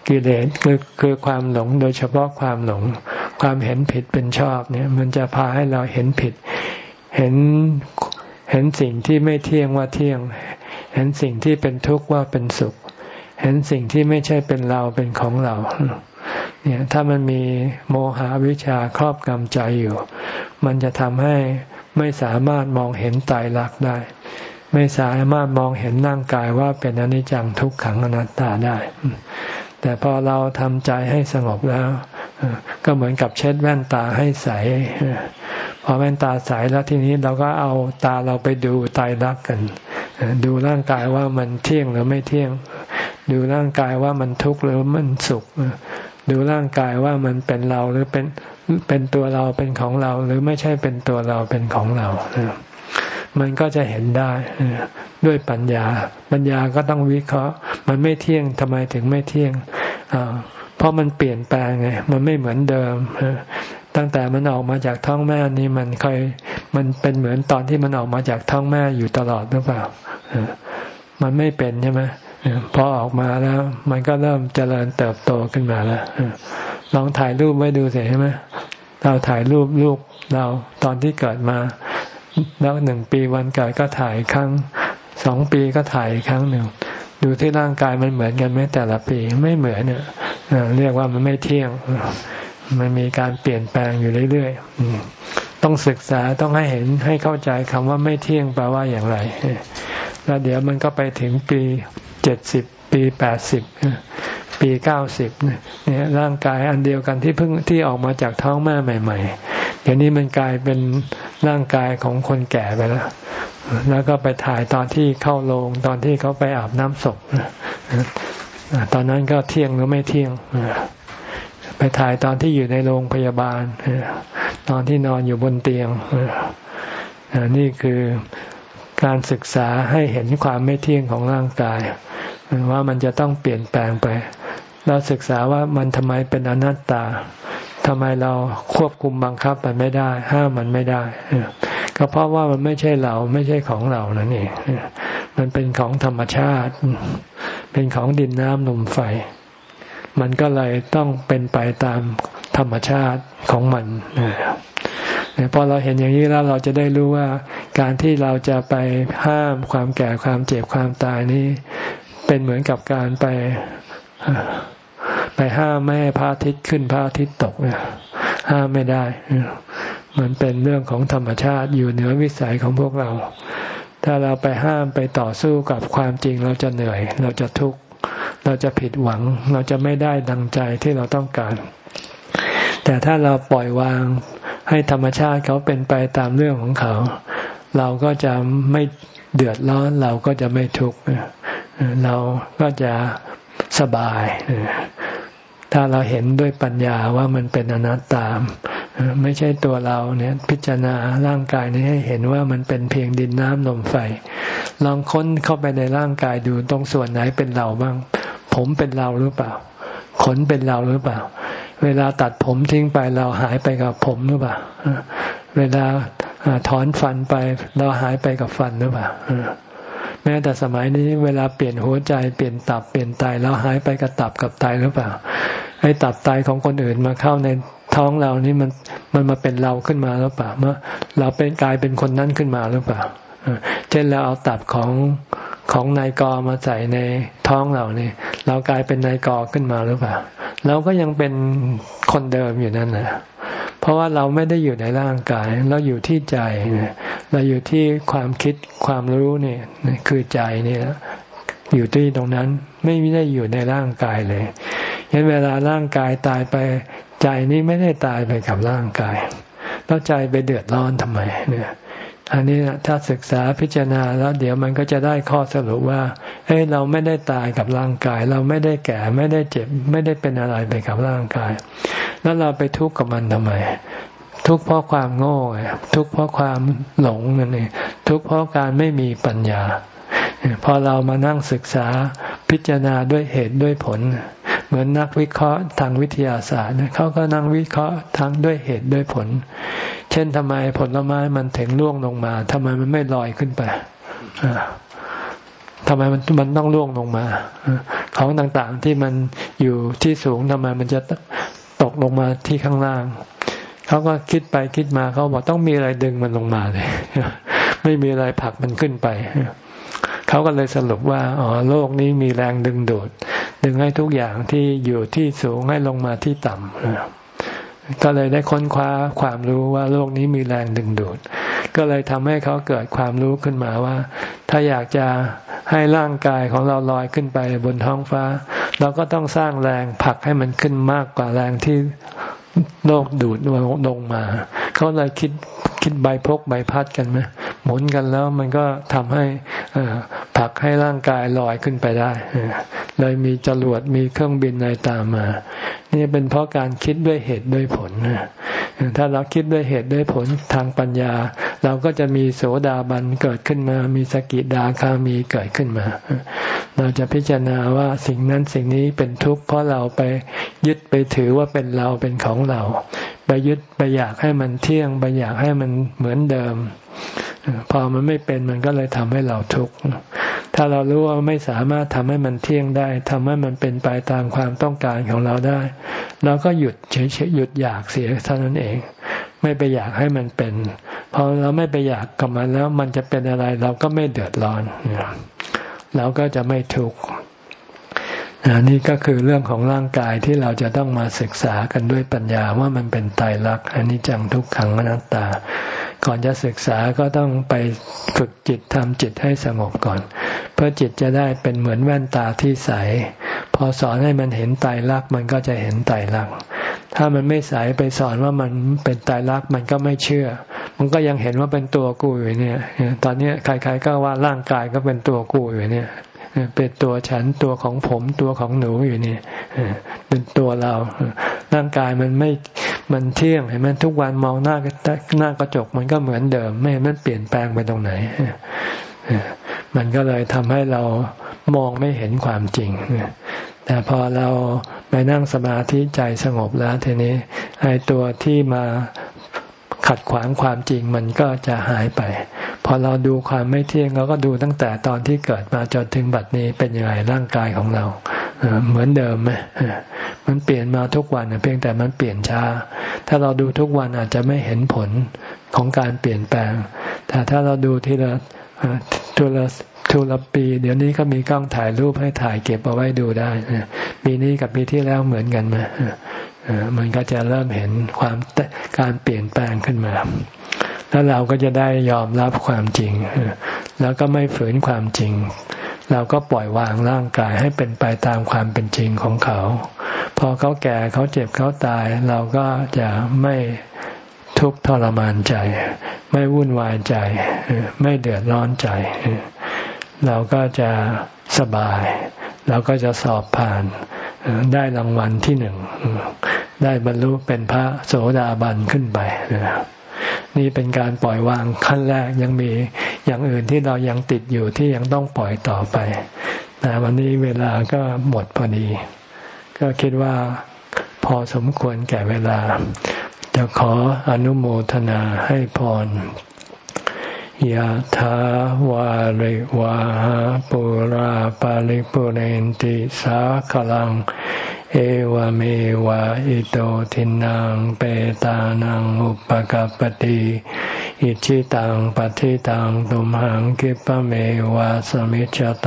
กิเลสคือคือความหลงโดยเฉพาะความหลง ความเห็นผิดเป็นชอบเนี่ย มันจะพาให้เราเห็นผิด เห็นเห็นสิ่งที่ไม่เที่ยงว่าเที่ยง เห็นสิ่งที่เป็นทุกข์ว่าเป็นสุข เห็นสิ่งที่ไม่ใช่เป็นเราเป็นของเรา เนี่ยถ้ามันมีโมหะวิชาครอบกำใจอยู่ มันจะทำให้ไม่สามารถมองเห็นตายรักได้ ไม่สามารถมองเห็นร่างกายว่าเป็นอนิจจังทุกขังอนัตตาได้ แต่พอเราทำใจให้สงบแล้ว ก็เหมือนกับเช็ดแว่นตาให้ใส พอแว่นตาใสแล้วทีนี้เราก็เอาตาเราไปดูตายรักกัน ดูร่างกายว่ามันเที่ยงหรือไม่เที่ยง ดูร่างกายว่ามันทุกข์หรือมันสุข ดูร่างกายว่ามันเป็นเราหรือเป็นเป็นตัวเราเป็นของเราหรือไม่ใช่เป็นตัวเราเป็นของเรา มันก็จะเห็นได้ด้วยปัญญา ปัญญาก็ต้องวิเคราะห์ มันไม่เที่ยงทำไมถึงไม่เที่ยงเพราะมันเปลี่ยนแปลงไงมันไม่เหมือนเดิมตั้งแต่มันออกมาจากท้องแม่นี่มันเคยมันเป็นเหมือนตอนที่มันออกมาจากท้องแม่อยู่ตลอดหรือเปล่ามันไม่เป็นใช่ไหมพอออกมาแล้ว มันก็เริ่มเจริญเติบโตขึ้นมาแล้วลองถ่ายรูปไว้ดูสิใช่ไหมเราถ่ายรูปลูกเราตอนที่เกิดมา แล้วหนึ่งปีวันเกิดก็ถ่ายครั้งสองปีก็ถ่ายครั้งหนึ่งดูที่ร่างกายมันเหมือนกันไหมแต่ละปีไม่เหมือนเนี่ยเรียกว่ามันไม่เที่ยง มันมีการเปลี่ยนแปลงอยู่เรื่อยๆต้องศึกษาต้องให้เห็นให้เข้าใจคำว่าไม่เที่ยงแปลว่าอย่างไรแล้วเดี๋ยวมันก็ไปถึงปีเจ็ดสิบปีแปดสิบ ปีเก้าสิบเนี่ยร่างกายอันเดียวกันที่เพิ่งที่ออกมาจากท้องแม่ใหม่ ๆ เดี๋ยวนี้มันกลายเป็นร่างกายของคนแก่ไปแล้ว แล้วก็ไปถ่ายตอนที่เข้าโรงตอนที่เขาไปอาบน้ำศพตอนนั้นก็เที่ยงหรือไม่เที่ยงไปถ่ายตอนที่อยู่ในโรงพยาบาลตอนที่นอนอยู่บนเตียงนี่คือการศึกษาให้เห็นความไม่เที่ยงของร่างกาย ว่ามันจะต้องเปลี่ยนแปลงไป เราศึกษาว่ามันทำไมเป็นอนัตตาทำไมเราควบคุมบังคับมันไม่ได้ ห้ามมันไม่ได้ก็เพราะว่ามันไม่ใช่เราไม่ใช่ของเรานั่นเองมันเป็นของธรรมชาติ เป็นของดินน้ำลมไฟ มันก็เลยต้องเป็นไปตามธรรมชาติของมันพอเราเห็นอย่างนี้แล้วเราจะได้รู้ว่า การที่เราจะไปห้ามความแก่ความเจ็บความตายนี้ เป็นเหมือนกับการไปไปห้ามไม่ให้พระอาทิตย์ขึ้นพระอาทิตย์ตกเนี่ยห้ามไม่ได้ มันเป็นเรื่องของธรรมชาติอยู่เหนือวิสัยของพวกเรา ถ้าเราไปห้ามไปต่อสู้กับความจริงเราจะเหนื่อย เราจะทุกข์เราจะผิดหวัง เราจะไม่ได้ดังใจที่เราต้องการ แต่ถ้าเราปล่อยวางให้ธรรมชาติเขาเป็นไปตามเรื่องของเขา เราก็จะไม่เดือดร้อนเราก็จะไม่ทุกข์ เราก็จะสบาย ถ้าเราเห็นด้วยปัญญาว่ามันเป็นอนัตตา ไม่ใช่ตัวเราเนี่ย พิจารณาร่างกายนี้ให้เห็นว่ามันเป็นเพียงดินน้ำลมไฟ ลองค้นเข้าไปในร่างกายดูตรงส่วนไหนเป็นเราบ้าง ผมเป็นเราหรือเปล่า ขนเป็นเราหรือเปล่า เวลาตัดผมทิ้งไปเราหายไปกับผมหรือเปล่า เวลาถอนฟันไปเราหายไปกับฟันหรือเปล่า แม้แต่สมัยนี้เวลาเปลี่ยนหัวใจเปลี่ยนตับเปลี่ยนไตเราหายไปกับตับกับไตหรือเปล่าไอ้ตับไตของคนอื่นมาเข้าในท้องเรานี่มันมันมาเป็นเราขึ้นมาหรือเปล่าเมื่อเราเป็นกลายเป็นคนนั้นขึ้นมาหรือเปล่าเช่นเราเอาตับของของนายกอมาใส่ในท้องเราเนี่ยเรากลายเป็นนายกอขึ้นมาหรือเปล่าเราก็ยังเป็นคนเดิมอยู่นั่นแหละ ราะว่าเราไม่ได้อยู่ในร่างกาย เราอยู่ที่ใจ เราอยู่ที่ความคิดความรู้เนี่ยคือใจเนี่ยอยู่ที่ตรงนั้นไม่ได้อยู่ในร่างกายเลยเห็นเวลาร่างกายตายไปใจนี้ไม่ได้ตายไปกับร่างกาย แล้วใจไปเดือดร้อนทำไมเนี่ยอันนี้ถ้าศึกษาพิจารณาแล้วเดี๋ยวมันก็จะได้ข้อสรุปว่าเฮ้ยเราไม่ได้ตายกับร่างกาย เราไม่ได้แก่ไม่ได้เจ็บ ไม่ได้เป็นอะไรไปกับร่างกาย แล้วเราไปทุกข์กับมันทำไม ทุกข์เพราะความโง่ ทุกข์เพราะความหลงนั่นเองทุกข์เพราะการไม่มีปัญญา พอเรามานั่งศึกษาพิจารณาด้วยเหตุด้วยผล เหมือนนักวิเคราะห์ทางวิทยาศาสตร์เขาก็นั่งวิเคราะห์ทางด้วยเหตุด้วยผล เช่นทำไมผลไม้มันถึงล่วงลงมาทำไมมันไม่ลอยขึ้นไปทำไมมันมันต้องล่วงลงมา ของต่างๆที่มันอยู่ที่สูงทำไมมันจะ ตกลงมาที่ข้างล่าง เขาก็คิดไปคิดมาเขาบอกต้องมีอะไรดึงมันลงมาเลยไม่มีอะไรผลักมันขึ้นไปเขาก็เลยสรุปว่าอ๋อโลกนี้มีแรงดึงดูด ดึงให้ทุกอย่างที่อยู่ที่สูงให้ลงมาที่ต่ำ ก็เลยได้ค้นคว้าความรู้ว่าโลกนี้มีแรงดึงดูด ก็เลยทำให้เขาเกิดความรู้ขึ้นมาว่า ถ้าอยากจะให้ร่างกายของเราลอยขึ้นไปบนท้องฟ้า เราก็ต้องสร้างแรงผลักให้มันขึ้นมากกว่าแรงที่ โลกดูดลงมา เขาเลยคิดคิดใบพกใบพัดกันไหมหมุนกันแล้วมันก็ทำให้ผลักให้ร่างกายลอยขึ้นไปได้เลยมีจรวดมีเครื่องบินอะไรตามมา นี่เป็นเพราะการคิดด้วยเหตุด้วยผลถ้าเราคิดด้วยเหตุด้วยผลทางปัญญา เราก็จะมีโสดาบันเกิดขึ้นมา มีสกิดาคามีเกิดขึ้นมา เราจะพิจารณาว่าสิ่งนั้นสิ่งนี้เป็นทุกข์เพราะเราไปยึดไปถือว่าเป็นเราเป็นของเรา ไปยึดไปอยากให้มันเที่ยง ไปอยากให้มันเหมือนเดิม พอมันไม่เป็นมันก็เลยทำให้เราทุกข์ถ้าเรารู้ว่าไม่สามารถทำให้มันเที่ยงได้ทำให้มันเป็นไปตามความต้องการของเราได้เราก็หยุดเฉยๆหยุดอยากเสียเท่านั้นเอง ไม่ไปอยากให้มันเป็นพอเราไม่ไปอยากกับมันแล้วมันจะเป็นอะไร เราก็ไม่เดือดร้อนเราก็จะไม่ทุกข์ นี่ก็คือเรื่องของร่างกายที่เราจะต้องมาศึกษากันด้วยปัญญาว่ามันเป็นไตรลักษณ์อันนี้จังทุกขังอนัตตา ก่อนจะศึกษาก็ต้องไปฝึกจิตทำจิตให้สงบก่อน เพื่อจิตจะได้เป็นเหมือนแว่นตาที่ใส พอสอนให้มันเห็นไตรลักษณ์มันก็จะเห็นไตรลักษณ์ถ้ามันไม่ใสไปสอนว่ามันเป็นไตรลักษณ์มันก็ไม่เชื่อ มันก็ยังเห็นว่าเป็นตัวกูอยู่เนี่ย ตอนนี้ใครๆก็ว่าร่างกายก็เป็นตัวกูอยู่เนี่ย เป็นตัวฉันตัวของผมตัวของหนูอยู่นี่เป็นตัวเราร่างกายมันไม่มันเที่ยงเห็นมันทุกวันมองหน้าหน้ากระจกมันก็เหมือนเดิม ไม่มันเปลี่ยนแปลงไปตรงไหนมันก็เลยทำให้เรามองไม่เห็นความจริงแต่พอเราไปนั่งสมาธิใจสงบแล้วทีนี้ไอ้ตัวที่มาขัดขวางความจริงมันก็จะหายไป พอเราดูความไม่เที่ยงเราก็ดูตั้งแต่ตอนที่เกิดมาจนถึงบัดนี้เป็นยังไงร่างกายของเราเหมือนเดิมไหมมันเปลี่ยนมาทุกวันเพียงแต่มันเปลี่ยนช้า ถ้าเราดูทุกวันอาจจะไม่เห็นผลของการเปลี่ยนแปลง แต่ถ้าเราดูทีละทีละทุลปี เดี๋ยวนี้ก็มีกล้องถ่ายรูปให้ถ่ายเก็บเอาไว้ดูได้ปีนี้กับปีที่แล้วเหมือนกันไหมมันก็จะเริ่มเห็นความการเปลี่ยนแปลงขึ้นมา แล้วเราก็จะได้ยอมรับความจริง แล้วก็ไม่ฝืนความจริง เราก็ปล่อยวางร่างกายให้เป็นไปตามความเป็นจริงของเขา พอเขาแก่เขาเจ็บเขาตาย เราก็จะไม่ทุกข์ทรมานใจ ไม่วุ่นวายใจ ไม่เดือดร้อนใจ เราก็จะสบาย เราก็จะสอบผ่านได้รางวัลที่หนึ่ง ได้บรรลุเป็นพระโสดาบันขึ้นไปนะครับ นี่เป็นการปล่อยวางขั้นแรกยังมีอย่างอื่นที่เรายังติดอยู่ที่ยังต้องปล่อยต่อไป แต่วันนี้เวลาก็หมดพอดี ก็คิดว่าพอสมควรแก่เวลา จะขออนุโมทนาให้พรยะถาวาริวาปุราปาริปุเรนติสาขลัง เอวเมวะอิโตทินังเปตานังอุปกัปติอิชิตังปฏิตังตุมหังกิปะเมวะสมิจจโต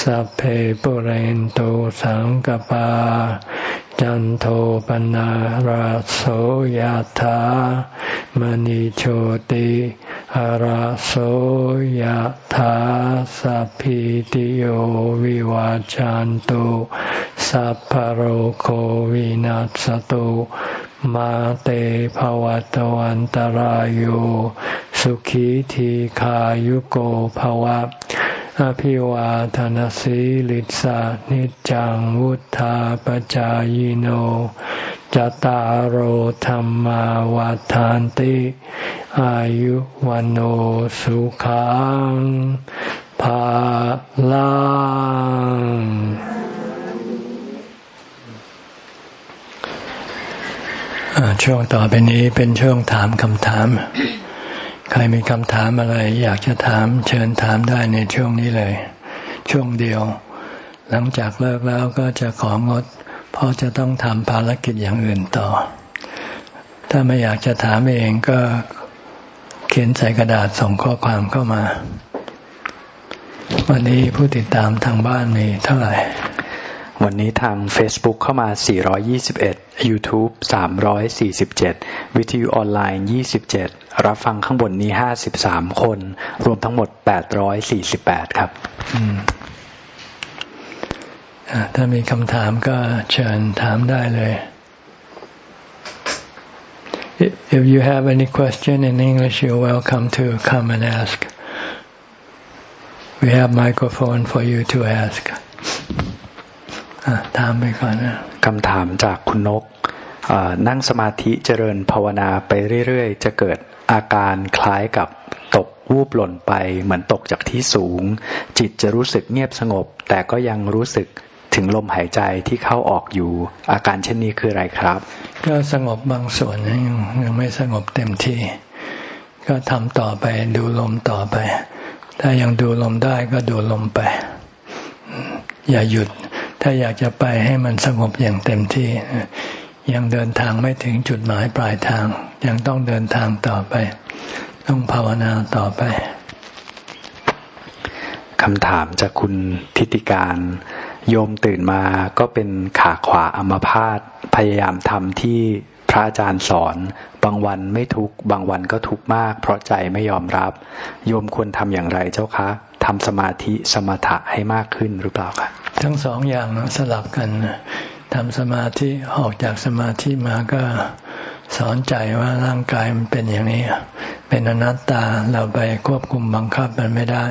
สัพเพปุเรนโตสังกปา จันโทปนะราโสยธามณิโชติอระโสยธาสัพพิติโยวิวาจันตุสัพพโรโควินัสตุมาเตภวัตวันตารโยสุขีทีขายุโกภวะ อภิวาทานสีลิสานิจังวุธาปจายโนจตารโหธรรมวาทานติ อายุวันโอสุขังภาลังช่วงต่อไปนี้เป็นช่วงถามคำถาม ใครมีคำถามอะไร อยากจะถามเชิญถามได้ในช่วงนี้เลย ช่วงเดียว หลังจากเลิกแล้วก็จะของด เพราะจะต้องทำภารกิจอย่างอื่นต่อ ถ้าไม่อยากจะถามเองก็เขียนใส่กระดาษส่งข้อความเข้ามา วันนี้ผู้ติดตามทางบ้านมีเท่าไหร่ วันนี้ทาง Facebook เข้ามา 421 YouTube 347 วิทยุออนไลน์ 27 รับฟังข้างบนนี้ 53 คน รวมทั้งหมด 848 ครับถ้ามีคำถามก็เชิญถามได้เลย If you have any question in English, you're welcome to come and ask. We have microphone for you to ask. ถามไปก่อนนะคำถามจากคุณนกนั่งสมาธิเจริญภาวนาไปเรื่อยๆ จะเกิดอาการคล้ายกับตกวูบหล่นไป เหมือนตกจากที่สูง จิตจะรู้สึกเงียบสงบ แต่ก็ยังรู้สึกถึงลมหายใจที่เข้าออกอยู่ อาการเช่นนี้คืออะไรครับ ก็สงบบางส่วนยังยังไม่สงบเต็มที่ ก็ทำต่อไปดูลมต่อไป ถ้ายังดูลมได้ก็ดูลมไป อย่าหยุด ถ้าอยากจะไปให้มันสงบอย่างเต็มที่ ยังเดินทางไม่ถึงจุดหมายปลายทาง ยังต้องเดินทางต่อไป ต้องภาวนาต่อไปคำถามจากคุณทิติการ โยมตื่นมาก็เป็นขาขวาอัมพาตพยายามทำที่พระอาจารย์สอน บางวันไม่ทุกบางวันก็ทุกมาก เพราะใจไม่ยอมรับ โยมควรทำอย่างไรเจ้าคะ ทำสมาธิสมถะให้มากขึ้นหรือเปล่าคะทั้งสองอย่างสลับกันทำสมาธิออกจากสมาธิมาก็สอนใจว่าร่างกายมันเป็นอย่างนี้ เป็นอนัตตาเราไปควบคุมบังคับมันไม่ได้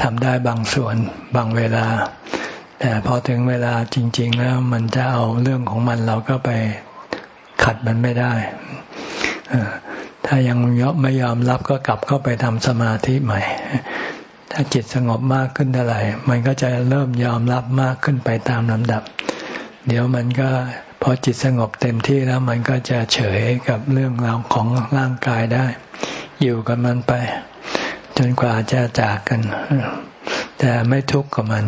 ทำได้บางส่วนบางเวลา แต่พอถึงเวลาจริง ๆ แล้วมันจะเอาเรื่องของมันเราก็ไปขัดมันไม่ได้ถ้ายังยอมไม่ยอมรับก็กลับเข้าไปทำสมาธิใหม่ ถ้าจิตสงบมากขึ้นเท่าไหร่ มันก็จะเริ่มยอมรับมากขึ้นไปตามลำดับ เดี๋ยวมันก็พอจิตสงบเต็มที่แล้วมันก็จะเฉยกับเรื่องราวของร่างกายได้ อยู่กับมันไป จนกว่าจะจากกัน แต่ไม่ทุกข์กับมัน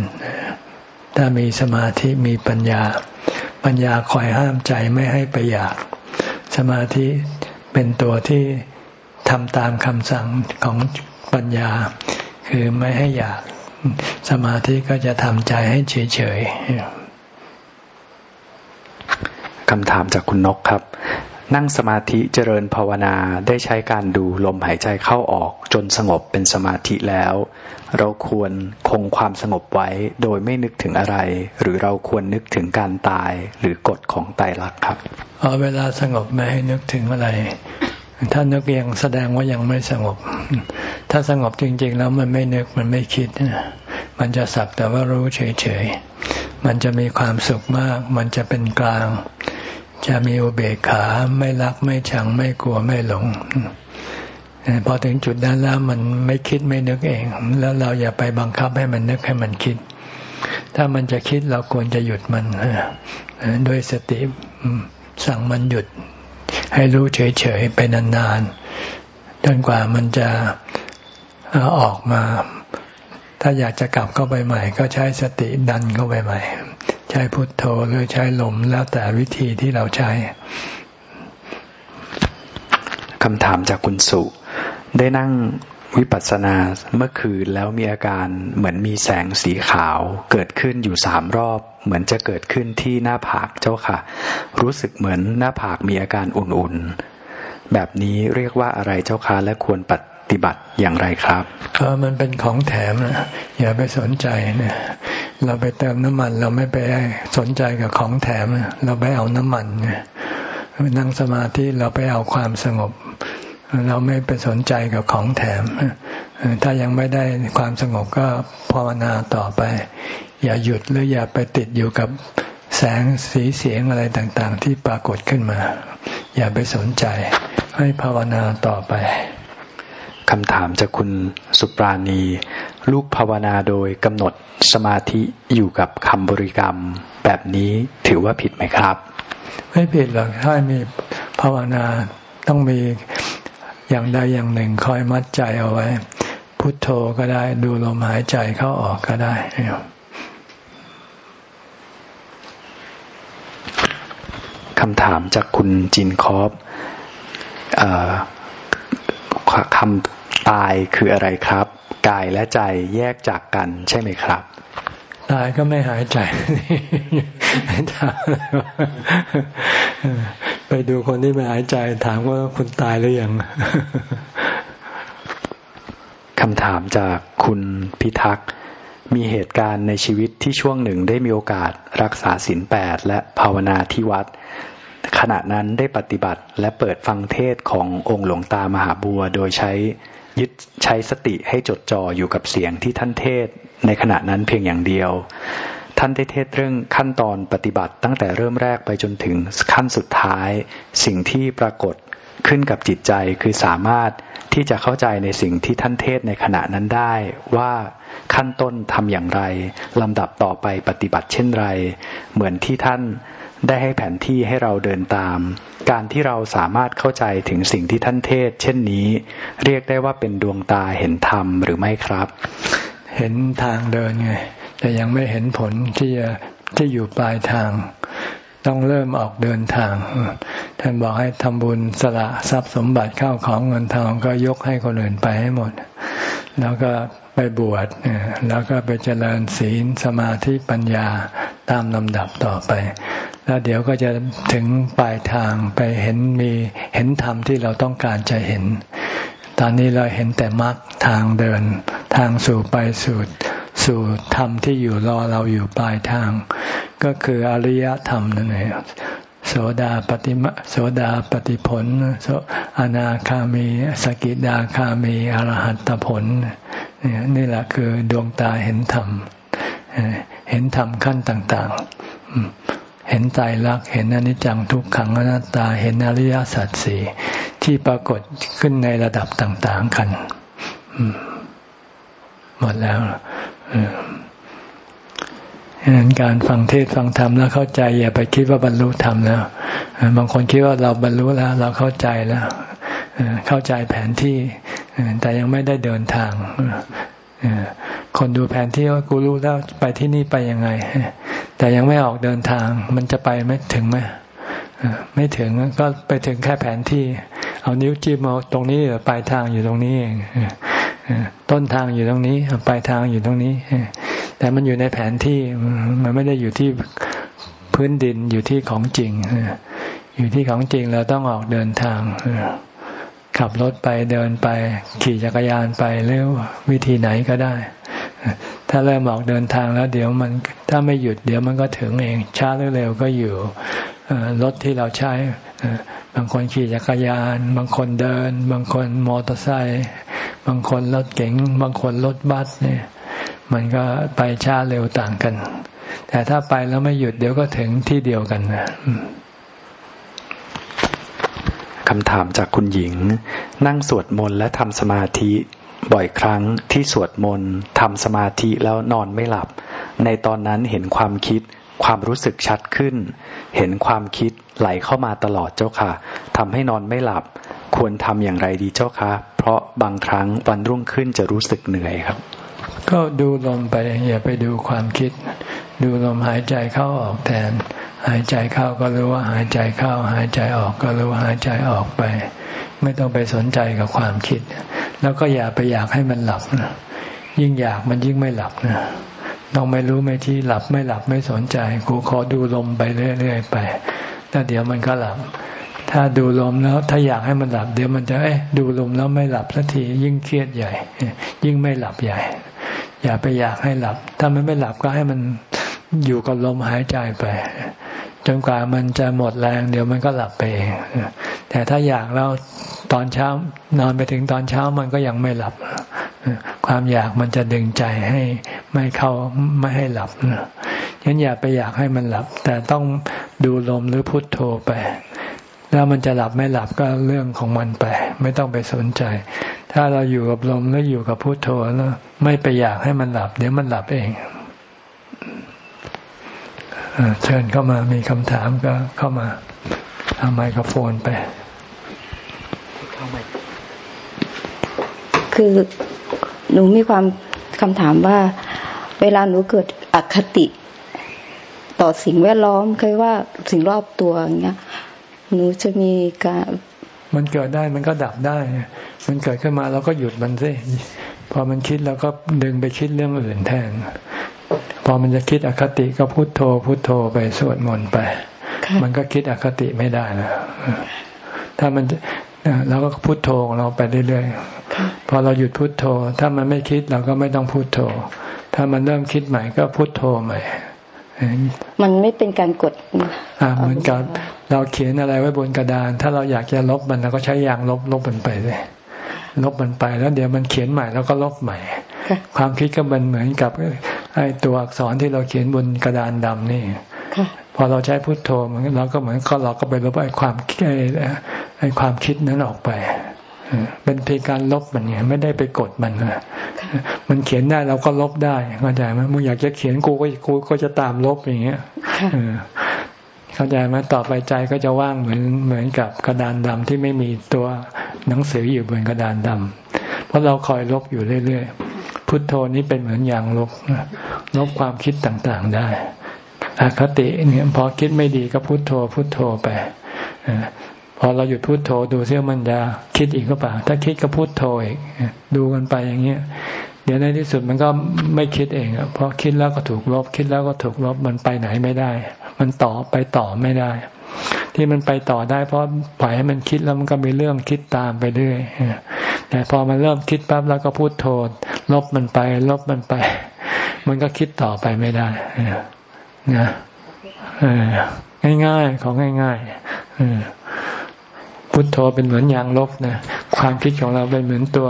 ถ้ามีสมาธิมีปัญญา ปัญญาคอยห้ามใจไม่ให้ไปอยาก สมาธิเป็นตัวที่ทำตามคำสั่งของปัญญา คือไม่ให้อยากสมาธิก็จะทำใจให้เฉยๆคำถามจากคุณนกครับ นั่งสมาธิเจริญภาวนาได้ใช้การดูลมหายใจเข้าออกจนสงบเป็นสมาธิแล้ว เราควรคงความสงบไว้โดยไม่นึกถึงอะไร หรือเราควรนึกถึงการตายหรือกฎของไตรลักษณ์ครับเอาเวลาสงบไม่ให้นึกถึงอะไร ถ้านึกยังแสดงว่ายังไม่สงบ ถ้าสงบจริง ๆ แล้วมันไม่นึกมันไม่คิด มันจะสักแต่ว่ารู้เฉยๆ มันจะมีความสุขมาก มันจะเป็นกลาง จะมีอุเบกขาไม่รักไม่ชังไม่กลัวไม่หลงพอถึงจุดนั้นแล้วมันไม่คิดไม่นึกเอง แล้วเราอย่าไปบังคับให้มันนึกให้มันคิด ถ้ามันจะคิดเราควรจะหยุดมันด้วยสติสั่งมันหยุด ให้รู้เฉยๆไปนานๆจนกว่ามันจะออกมา ถ้าอยากจะกลับเข้าไปใหม่ ก็ใช้สติดันเข้าไปใหม่ ใช้พุทโธหรือใช้ลมแล้วแต่วิธีที่เราใช้คำถามจากคุณสุ ได้นั่ง วิปัสสนาเมื่อคืนแล้วมีอาการเหมือนมีแสงสีขาว เกิดขึ้นอยู่สามรอบ เหมือนจะเกิดขึ้นที่หน้าผากเจ้าค่ะ รู้สึกเหมือนหน้าผากมีอาการอุ่นๆ แบบนี้เรียกว่าอะไรเจ้าค่ะและควรปฏิบัติอย่างไรครับเออมันเป็นของแถมนะอย่าไปสนใจเนี่ยเราไปเติมน้ำมัน เราไม่ไปสนใจกับของแถม เราไปเอาน้ำมันเนี่ยนั่งสมาธิเราไปเอาความสงบ เราไม่ไปสนใจกับของแถม ถ้ายังไม่ได้ความสงบก็ภาวนาต่อไป อย่าหยุดหรืออย่าไปติดอยู่กับแสงสีเสียงอะไรต่างๆ ที่ปรากฏขึ้นมา อย่าไปสนใจ ให้ภาวนาต่อไปคำถามจากคุณสุปราณี ลูกภาวนาโดยกำหนดสมาธิอยู่กับคำบริกรรม แบบนี้ถือว่าผิดไหมครับ ไม่ผิดหรอกถ้ามีภาวนาต้องมี อย่างใดอย่างหนึ่งคอยมัดใจเอาไว้ พุทโธก็ได้ ดูลมหายใจเข้าออกก็ได้คำถามจากคุณจินคอฟคำตายคืออะไรครับ กายและใจแยกจากกันใช่ไหมครับตายก็ไม่หายใจ ไปดูคนที่ไม่หายใจถามว่าคุณตายหรือยังคำถามจากคุณพิทักษ์มีเหตุการณ์ในชีวิตที่ช่วงหนึ่งได้มีโอกาสรักษาศีลแปดและภาวนาที่วัด ขณะนั้นได้ปฏิบัติและเปิดฟังเทศขององค์หลวงตามหาบัว โดยใช้ยึดใช้สติให้จดจ่ออยู่กับเสียงที่ท่านเทศ ในขณะนั้นเพียงอย่างเดียว ท่านได้เทศเรื่องขั้นตอนปฏิบัติ ตั้งแต่เริ่มแรกไปจนถึงขั้นสุดท้าย สิ่งที่ปรากฏขึ้นกับจิตใจคือสามารถที่จะเข้าใจในสิ่งที่ท่านเทศในขณะนั้นได้ ว่าขั้นต้นทำอย่างไรลำดับต่อไปปฏิบัติเช่นไร เหมือนที่ท่านได้ให้แผนที่ให้เราเดินตาม การที่เราสามารถเข้าใจถึงสิ่งที่ท่านเทศ เช่นนี้ เรียกได้ว่าเป็นดวงตาเห็นธรรมหรือไม่ครับ เห็นทางเดินไง แต่ยังไม่เห็นผลที่จะที่อยู่ปลายทาง ต้องเริ่มออกเดินทาง ท่านบอกให้ทำบุญสละทรัพย์สมบัติเข้าของเงินทองก็ยกให้คนอื่นไปให้หมด แล้วก็ไปบวชแล้วก็ไปเจริญศีลสมาธิปัญญาตามลำดับต่อไป แล้วเดี๋ยวก็จะถึงปลายทางไปเห็นมีเห็นธรรมที่เราต้องการจะเห็น ตอนนี้เราเห็นแต่มรรคทางเดิน ทางสู่ไปสู่ สู่ธรรมที่อยู่รอเราอยู่ปลายทาง ก็คืออริยธรรมนั่นเองโสดาปฏิมะโสดาปฏิผลโสอนาคามีสกิดาคามีอรหัตผลนี่แหละคือดวงตาเห็นธรรมเห็นธรรมขั้นต่างๆ เห็นใจรักเห็นอนิจจังทุกขังอนัตตาเห็นอริยสัจสี่ที่ปรากฏขึ้นในระดับต่าง ๆ กันหมดแล้ว ดังนั้นการฟังเทศฟังธรรมแล้วเข้าใจ อย่าไปคิดว่าบรรลุธรรมแล้วบางคนคิดว่าเราบรรลุแล้ว เราเข้าใจแล้วเข้าใจแผนที่แต่ยังไม่ได้เดินทางคนดูแผนที่ว่ากูรู้แล้วไปที่นี่ไปยังไง แต่ยังไม่ออกเดินทาง มันจะไปไม่ถึงไหมไม่ถึงก็ไปถึงแค่แผนที่ เอานิ้วจิ้มเอาตรงนี้ปลายทางอยู่ตรงนี้เอง ต้นทางอยู่ตรงนี้ปลายทางอยู่ตรงนี้แต่มันอยู่ในแผนที่มันไม่ได้อยู่ที่พื้นดินอยู่ที่ของจริงอยู่ที่ของจริงเราต้องออกเดินทางขับรถไปเดินไป ขี่จักรยานไปหรือวิธีไหนก็ได้ ถ้าเริ่มออกเดินทางแล้ว เดี๋ยวมันถ้าไม่หยุดเดี๋ยวมันก็ถึงเองช้าหรือเร็วก็อยู่ รถที่เราใช้ บางคนขี่จักรยาน บางคนเดิน บางคนมอเตอร์ไซค์บางคนรถเก๋ง บางคนรถบัสเนี่ย มันก็ไปช้าเร็วต่างกัน แต่ถ้าไปแล้วไม่หยุดเดี๋ยวก็ถึงที่เดียวกันนะคำถามจากคุณหญิง นั่งสวดมนต์และทำสมาธิบ่อยครั้งที่สวดมนต์ทำสมาธิแล้วนอนไม่หลับ ในตอนนั้นเห็นความคิด ความรู้สึกชัดขึ้น เห็นความคิดไหลเข้ามาตลอดเจ้าค่ะทำให้นอนไม่หลับ ควรทำอย่างไรดีเจ้าคะ เพราะบางครั้งวันรุ่งขึ้นจะรู้สึกเหนื่อยครับ ก็ดูลมไปอย่าไปดูความคิด ดูลมหายใจเข้าออกแทน หายใจเข้าก็รู้ว่าหายใจเข้า หายใจออกก็รู้ว่าหายใจออกไป ไม่ต้องไปสนใจกับความคิด แล้วก็อย่าไปอยากให้มันหลับนะยิ่งอยากมันยิ่งไม่หลับนะ ต้องไม่รู้ไม่ที่หลับไม่หลับไม่สนใจ กูขอดูลมไปเรื่อยๆไปแล้วเดี๋ยวมันก็หลับ ถ้าดูลมแล้ว ถ้าอยากให้มันหลับ เดี๋ยวมันจะเอ๊ะดูลมแล้วไม่หลับสักทียิ่งเครียดใหญ่ ยิ่งไม่หลับใหญ่ อย่าไปอยากให้หลับ ถ้ามันไม่หลับก็ให้มันอยู่กับลมหายใจไป จนกว่ามันจะหมดแรง เดี๋ยวมันก็หลับไปเองแต่ถ้าอยากแล้วตอนเช้านอนไปถึงตอนเช้ามันก็ยังไม่หลับ ความอยากมันจะดึงใจให้ไม่เข้าไม่ให้หลับฉะนั้นอย่าไปอยากให้มันหลับ แต่ต้องดูลมหรือพุทโธไป แล้วมันจะหลับไม่หลับก็เรื่องของมันไป ไม่ต้องไปสนใจ ถ้าเราอยู่กับลมแล้วอยู่กับพุทโธแล้วไม่ไปอยากให้มันหลับ เดี๋ยวมันหลับเอง เชิญเข้ามามีคำถามก็เข้ามาเอาไมโครโฟนไป คือหนูมีความคำถามว่า เวลาหนูเกิดอคติต่อสิ่งแวดล้อมเคยว่าสิ่งรอบตัวอย่างเงี้ยหนูจะมีการมันเกิดได้มันก็ดับได้ มันเกิดขึ้นมาเราก็หยุดมันสิพอมันคิดแล้วก็ดึงไปคิดเรื่องอื่นแทน พอมันจะคิดอคติก็พุโทโธ พุโทโธไปสวดมนต์ไป มันก็คิดอคติไม่ได้นะถ้ามันเราก็พุโทโธของเราไปเรื่อยๆพอเราหยุดพุโทโธ ถ้ามันไม่คิดเราก็ไม่ต้องพุโทโธ ถ้ามันเริ่มคิดใหม่ก็พุโทโธใหม่ มันไม่เป็นการกดอ่าเหมือนกับเราเขียนอะไรไว้บนกระดาน ถ้าเราอยากจะลบมันเราก็ใช้ยางลบลบมันไปเลยลบมันไปแล้วเดี๋ยวมันเขียนใหม่แล้วก็ลบใหม่ ความคิดก็มันเหมือนกับไอ้ตัวอักษรที่เราเขียนบนกระดานดำนี่พอเราใช้พุทโธมันเราก็เหมือนก็เราก็ไปลบไอ้ความไอ้ความคิดนั้นออกไปเป็นเพียงการลบมันเนี่ยไม่ได้ไปกดมันนะมันเขียนได้เราก็ลบได้เข้าใจไหมมึงอยากจะเขียนกูก็กูก็จะตามลบอย่างเงี้ยเข้าใจไหมต่อไปใจก็จะว่างเหมือนเหมือนกับกระดานดำที่ไม่มีตัวหนังสืออยู่บนกระดานดำเพราะเราคอยลบอยู่เรื่อยๆ พุทโธนี้เป็นเหมือนยางลบลบความคิดต่างๆได้อคติเนี่ยพอคิดไม่ดีก็พุทโธพุทโธไปพอเราหยุดพุทโธดูเสี้ยมันจะคิดอีกก็เปล่า ถ้าคิดก็พุทโธอีกดูกันไปอย่างเงี้ยเดี๋ยวในที่สุดมันก็ไม่คิดเองเพราะคิดแล้วก็ถูกลบ คิดแล้วก็ถูกลบมันไปไหนไม่ได้ มันต่อไปต่อไม่ได้ ที่มันไปต่อได้เพราะปล่อยให้มันคิดแล้วมันก็มีเรื่องคิดตามไปเรื่อยแต่พอมันเริ่มคิดปั๊บแล้วก็พูดโทษ ลบมันไป ลบมันไป มันก็คิดต่อไปไม่ได้นะง่ายๆของง่ายๆ พุทโธเป็นเหมือนยางลบนะความคิดของเราเป็นเหมือนตัว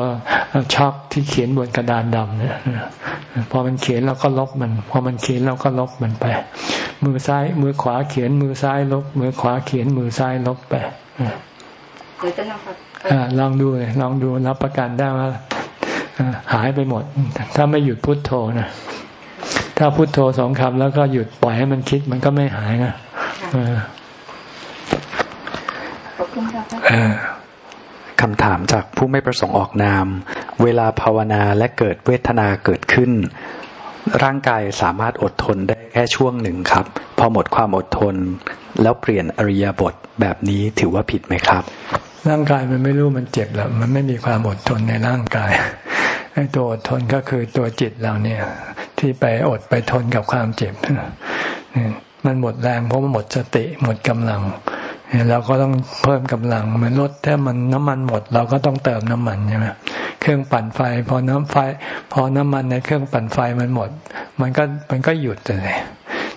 ช็อกที่เขียนบนกระดานดำเนี่ยพอมันเขียนเราก็ลบมัน พอมันเขียนเราก็ลบมันไป มือซ้าย มือขวาเขียนมือซ้ายลบ มือขวาเขียนมือซ้ายลบไปเดี๋ยวจะนำลองดูเลยลองดูรับประกันได้ว่าหายไปหมด ถ้าไม่หยุดพุดโทโธนะถ้าพุโทโธสองคำแล้วก็หยุดปล่อยให้มันคิดมันก็ไม่หายนะ คำถามจากผู้ไม่ประสงค์ออกนาม เวลาภาวนาและเกิดเวทนาเกิดขึ้น ร่างกายสามารถอดทนได้แค่ช่วงหนึ่งครับ พอหมดความอดทน แล้วเปลี่ยนอริยบทแบบนี้ถือว่าผิดไหมครับ ร่างกายมันไม่รู้มันเจ็บแล้วมันไม่มีความอดทนในร่างกายไอ้ตัวอดทนก็คือตัวจิตเราเนี่ย ที่ไปอดไปทนกับความเจ็บมันหมดแรงเพราะมันหมดสติหมดกำลัง เราก็ต้องเพิ่มกำลังเหมือนรถถ้ามันน้ำมันหมด เราก็ต้องเติมน้ำมันใช่ไหมเครื่องปั่นไฟ พอน้ำไฟ พอน้ำมันในเครื่องปั่นไฟมันหมด มันก็มันก็หยุดเลย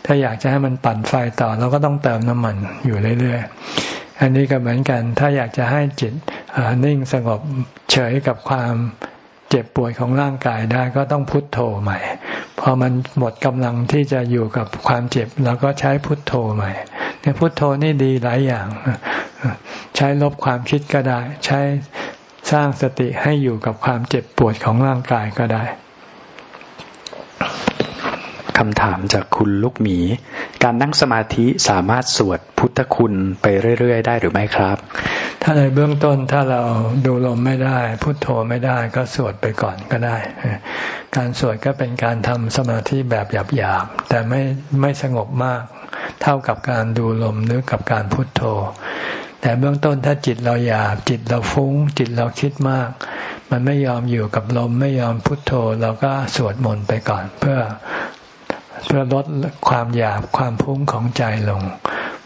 ถ้าอยากจะให้มันปั่นไฟต่อ เราก็ต้องเติมน้ำมันอยู่เรื่อยๆอันนี้ก็เหมือนกัน ถ้าอยากจะให้จิตนิ่งสงบเฉยกับความเจ็บป่วยของร่างกายได้ก็ต้องพุทโธใหม่ พอมันหมดกำลังที่จะอยู่กับความเจ็บเราก็ใช้พุทโธใหม่ เนี่ยพุทโธนี่ดีหลายอย่าง ใช้ลบความคิดก็ได้ ใช้สร้างสติให้อยู่กับความเจ็บปวดของร่างกายก็ได้คำถามจากคุณลูกหมี การนั่งสมาธิสามารถสวดพุทธคุณไปเรื่อย ๆ ได้หรือไม่ครับ ถ้าในเบื้องต้นถ้าเราดูลมไม่ได้ พุทโธไม่ได้ก็สวดไปก่อนก็ได้ การสวดก็เป็นการทำสมาธิแบบหยาบๆแต่ไม่ไม่สงบมาก เท่ากับการดูลมหรือกับการพุทโธ แต่เบื้องต้นถ้าจิตเราหยาบจิตเราฟุ้ง จิตเราคิดมาก มันไม่ยอมอยู่กับลมไม่ยอมพุทโธเราก็สวดมนต์ไปก่อนเพื่อเพื่อลดความอยากความพุ่งของใจลง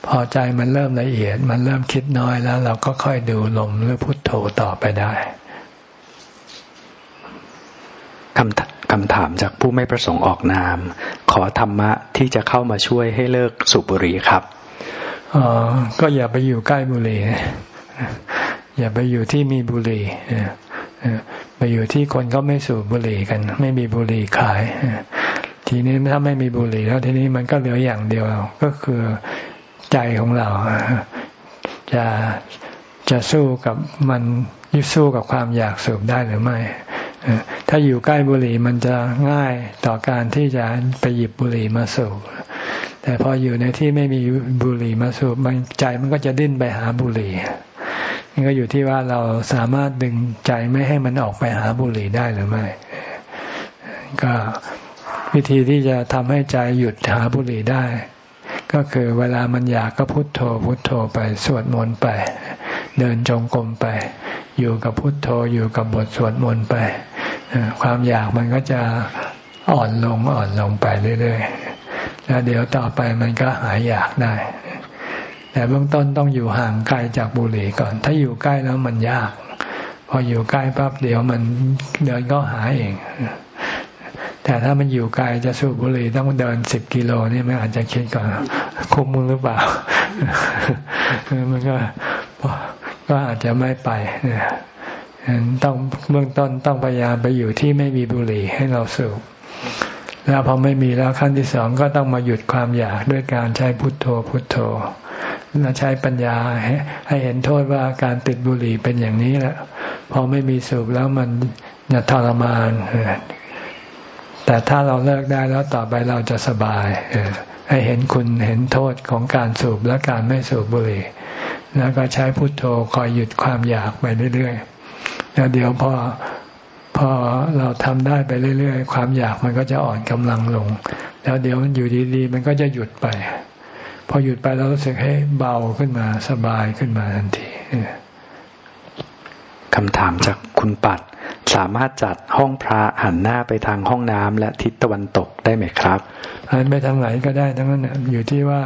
พพอใจมันเริ่มละเอียด มันเริ่มคิดน้อยแล้ว เราก็ค่อยดูลมหรือพุทโธต่อไปได้ คำคำถามจากผู้ไม่ประสงค์ออกนาม ขอธรรมะที่จะเข้ามาช่วยให้เลิกสูบบุหรี่ครับออก็อย่าไปอยู่ใกล้บุหรี่อย่าไปอยู่ที่มีบุหรี่ไปอยู่ที่คนก็ไม่สูบบุหรี่กัน ไม่มีบุหรี่ขาย ทีนี้ถ้าไม่มีบุหรี่แล้วทีนี้มันก็เหลืออย่างเดียวก็คือใจของเรา จะจะสู้กับมันยึดสู้กับความอยากสูบได้หรือไม่ ถ้าอยู่ใกล้บุหรี่มันจะง่ายต่อการที่จะไปหยิบบุหรี่มาสูบแต่พออยู่ในที่ไม่มีบุหรี่มาสูบมันใจมันก็จะดิ้นไปหาบุหรี่นี่ก็อยู่ที่ว่าเราสามารถดึงใจไม่ให้มันออกไปหาบุหรี่ได้หรือไม่ ก็วิธีที่จะทำให้ใจหยุดหาบุหรี่ได้ ก็คือเวลามันอยากก็พุโทโธ พุโทโธไปสวดมนต์ไป เดินจงกรมไป อยู่กับพุโทโธอยู่กับบทสวดมนต์ไป ความอยากมันก็จะอ่อนลงอ่อนลงไปเรื่อยๆแล้วเดี๋ยวต่อไปมันก็หายอยากได้ แต่เบื้องต้นต้องอยู่ห่างไกลจากบุหรี่ก่อน ถ้าอยู่ใกล้แล้วมันยาก พออยู่ใกล้ปั๊บเดี๋ยวมันเดินก็หาเอง แต่ถ้ามันอยู่ไกลจะสูบบุหรี่ต้องเดินสิบกิโลนี่มันอาจจะคิดก่อนคุ้มมือหรือเปล่ามันก็ก็อาจจะไม่ไปเนี่ย ต้องเบื้องต้นต้องพยายามไปอยู่ที่ไม่มีบุหรี่ให้เราสูบแล้วพอไม่มีแล้วขั้นที่สองก็ต้องมาหยุดความอยากด้วยการใช้พุทโธพุทโธและใช้ปัญญาให้เห็นโทษว่าการติดบุหรี่เป็นอย่างนี้แหละพอไม่มีสูบแล้วมันจะทรมาน แต่ถ้าเราเลิกได้แล้วต่อไปเราจะสบายให้เห็นคุณเห็นโทษของการสูบและการไม่สูบบุหรี่ แล้วก็ใช้พุทโธคอยหยุดความอยากไปเรื่อยๆ แล้วเดี๋ยวพอพอเราทำได้ไปเรื่อยๆ ความอยากมันก็จะอ่อนกำลังลง แล้วเดี๋ยวมันอยู่ดีๆ มันก็จะหยุดไป พอหยุดไปเรารู้สึกให้เบาขึ้นมาสบายขึ้นมาทันทีคำถามจากคุณปัด สามารถจัดห้องพระหันหน้าไปทางห้องน้ำและทิศตะวันตกได้ไหมครับหันไปทางไหนก็ได้ทั้งนั้นอยู่ที่ว่า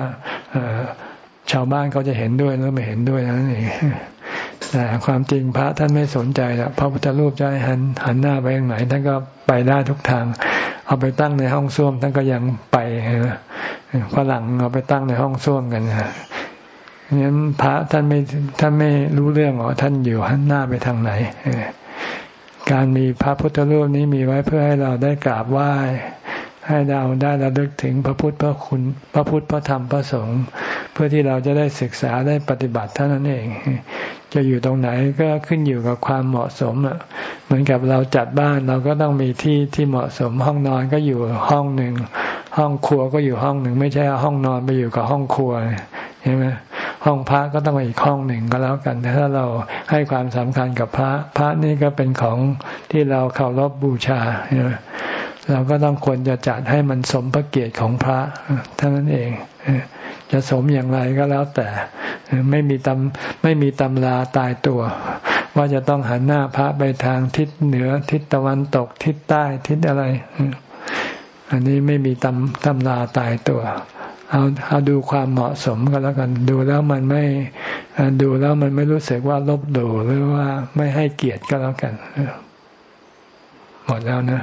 ชาวบ้านเขาจะเห็นด้วยหรือไม่เห็นด้วยนั่นเองแต่ความจริงพระท่านไม่สนใจล้วพระพุทธรูปจะหันหันหน้าไปทางไหนท่านก็ไปได้ทุกทาง เอาไปตั้งในห้องส้วมท่านก็ยังไปนะฝรั่งเอาไปตั้งในห้องส้วมกันนะงั้นพระท่านไม่ท่านไม่รู้เรื่องหรอท่านอยู่หันหน้าไปทางไหนการมีพระพุทธรูปนี้มีไว้เพื่อให้เราได้กราบไหว้ ให้เราได้ระลึกถึงพระพุทธพระคุณพระพุทธพระธรรมพระสงฆ์เพื่อที่เราจะได้ศึกษาได้ปฏิบัติเท่านั้นเอง จะอยู่ตรงไหนก็ขึ้นอยู่กับความเหมาะสมอะเหมือนกับเราจัดบ้านเราก็ต้องมีที่ที่เหมาะสมห้องนอนก็อยู่ห้องหนึ่ง ห้องครัวก็อยู่ห้องหนึ่ง ไม่ใช่ห้องนอนไปอยู่กับห้องครัวใช่ไหมห้องพระก็ต้องอีกห้องหนึ่งก็แล้วกันถ้าเราให้ความสำคัญกับพระ พระนี่ก็เป็นของที่เราเคารพบบูชาใช่ไหม เราก็ต้องควรจะจัดให้มันสมพระเกียรติของพระเท่านั้นเองจะสมอย่างไรก็แล้วแต่ไม่มีตำไม่มีตำราตายตัว ว่าจะต้องหันหน้าพระไปทางทิศเหนือทิศตะวันตกทิศใต้ทิศอะไร อันนี้ไม่มีตำตำราตายตัว เอาเอาดูความเหมาะสมก็แล้วกัน ดูแล้วมันไม่ดูแล้วมันไม่รู้สึกว่าลบหลู่หรือว่าไม่ให้เกียรติก็แล้วกันหมดแล้วนะ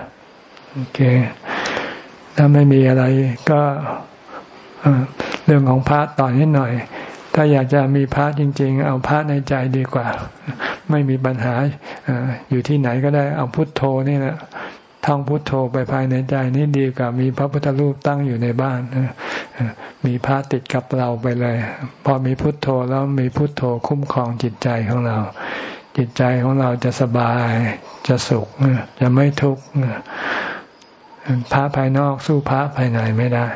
โอเค ถ้าไม่มีอะไรก็เรื่องของพระต่อนิดหน่อย ถ้าอยากจะมีพระจริง ๆ เอาพระในใจดีกว่า ไม่มีปัญหาอยู่ที่ไหนก็ได้เอาพุทโธนี่แหละท่องพุทโธไปภายในใจนี่ดีกว่ามีพระพุทธรูปตั้งอยู่ในบ้านมีพระติดกับเราไปเลย พอมีพุทโธแล้วมีพุทโธคุ้มครองจิตใจของเรา จิตใจของเราจะสบาย จะสุขจะไม่ทุกข์ พระภายนอกสู้พระภายในไม่ได้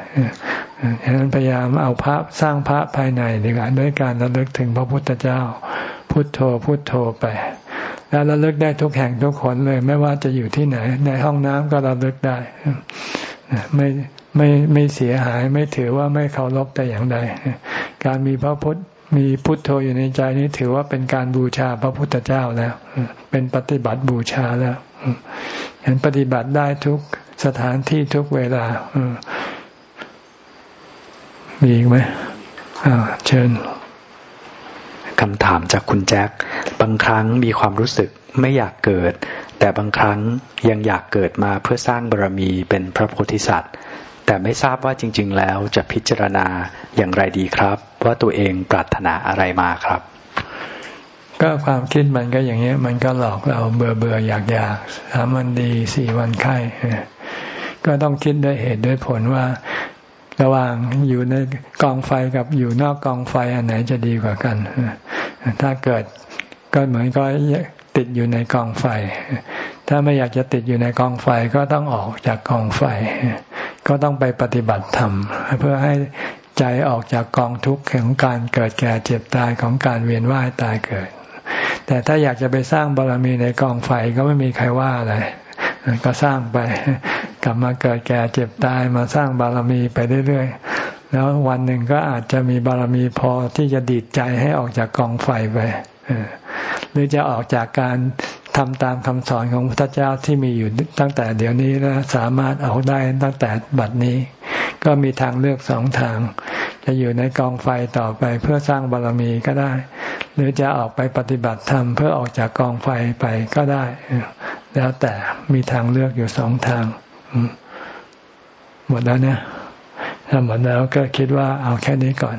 ฉะนั้นพยายามเอาพระสร้างพระภายในดีกว่าด้วยการระลึกถึงพระพุทธเจ้า พุทโธพุทโธไป แล้วระลึกได้ทุกแห่งทุกคนเลย ไม่ว่าจะอยู่ที่ไหน ในห้องน้ำก็ระลึกได้ไม่ไม่ไม่เสียหายไม่ถือว่าไม่เคารพแต่อย่างใดการมีพระพุทธมีพุทโธอยู่ในใจนี้ถือว่าเป็นการบูชาพระพุทธเจ้าแล้ว เป็นปฏิบัติบูชาแล้ว เห็นปฏิบัติได้ทุกสถานที่ทุกเวลามีอีกไหมเชิญคำถามจากคุณแจ็ค บางครั้งมีความรู้สึกไม่อยากเกิด แต่บางครั้งยังอยากเกิดมาเพื่อสร้างบารมีเป็นพระโพธิสัตว์ แต่ไม่ทราบว่าจริง ๆ แล้วจะพิจารณาอย่างไรดีครับ ว่าตัวเองปรารถนาอะไรมาครับ ก็ความคิดมันก็อย่างนี้มันก็หลอกเราเบื่อเบื่ออยากอยากสามวันดีสี่วันไข้ก็ต้องคิดด้วยเหตุด้วยผลว่า ระหว่างอยู่ในกองไฟกับอยู่นอกกองไฟอันไหนจะดีกว่ากันถ้าเกิดก็เหมือนก็ติดอยู่ในกองไฟ ถ้าไม่อยากจะติดอยู่ในกองไฟก็ต้องออกจากกองไฟ ก็ต้องไปปฏิบัติธรรมเพื่อให้ใจออกจากกองทุกข์ของการเกิดแก่เจ็บตายของการเวียนว่ายตายเกิด แต่ถ้าอยากจะไปสร้างบารมีในกองไฟก็ไม่มีใครว่าอะไรก็สร้างไปกลับมาเกิดแก่เจ็บตายมาสร้างบารมีไปเรื่อยๆแล้ววันหนึ่งก็อาจจะมีบารมีพอที่จะดีดใจให้ออกจากกองไฟไปหรือจะออกจากการ ทำตามคำสอนของพระเจ้าที่มีอยู่ตั้งแต่เดี๋ยวนี้แล้วสามารถออกได้ตั้งแต่บัดนี้ ก็มีทางเลือกสองทาง จะอยู่ในกองไฟต่อไปเพื่อสร้างบารมีก็ได้ หรือจะออกไปปฏิบัติธรรมเพื่อออกจากกองไฟไปก็ได้ แล้วแต่มีทางเลือกอยู่สองทาง หมดแล้วนะถ้าหมดแล้วก็คิดว่าเอาแค่นี้ก่อน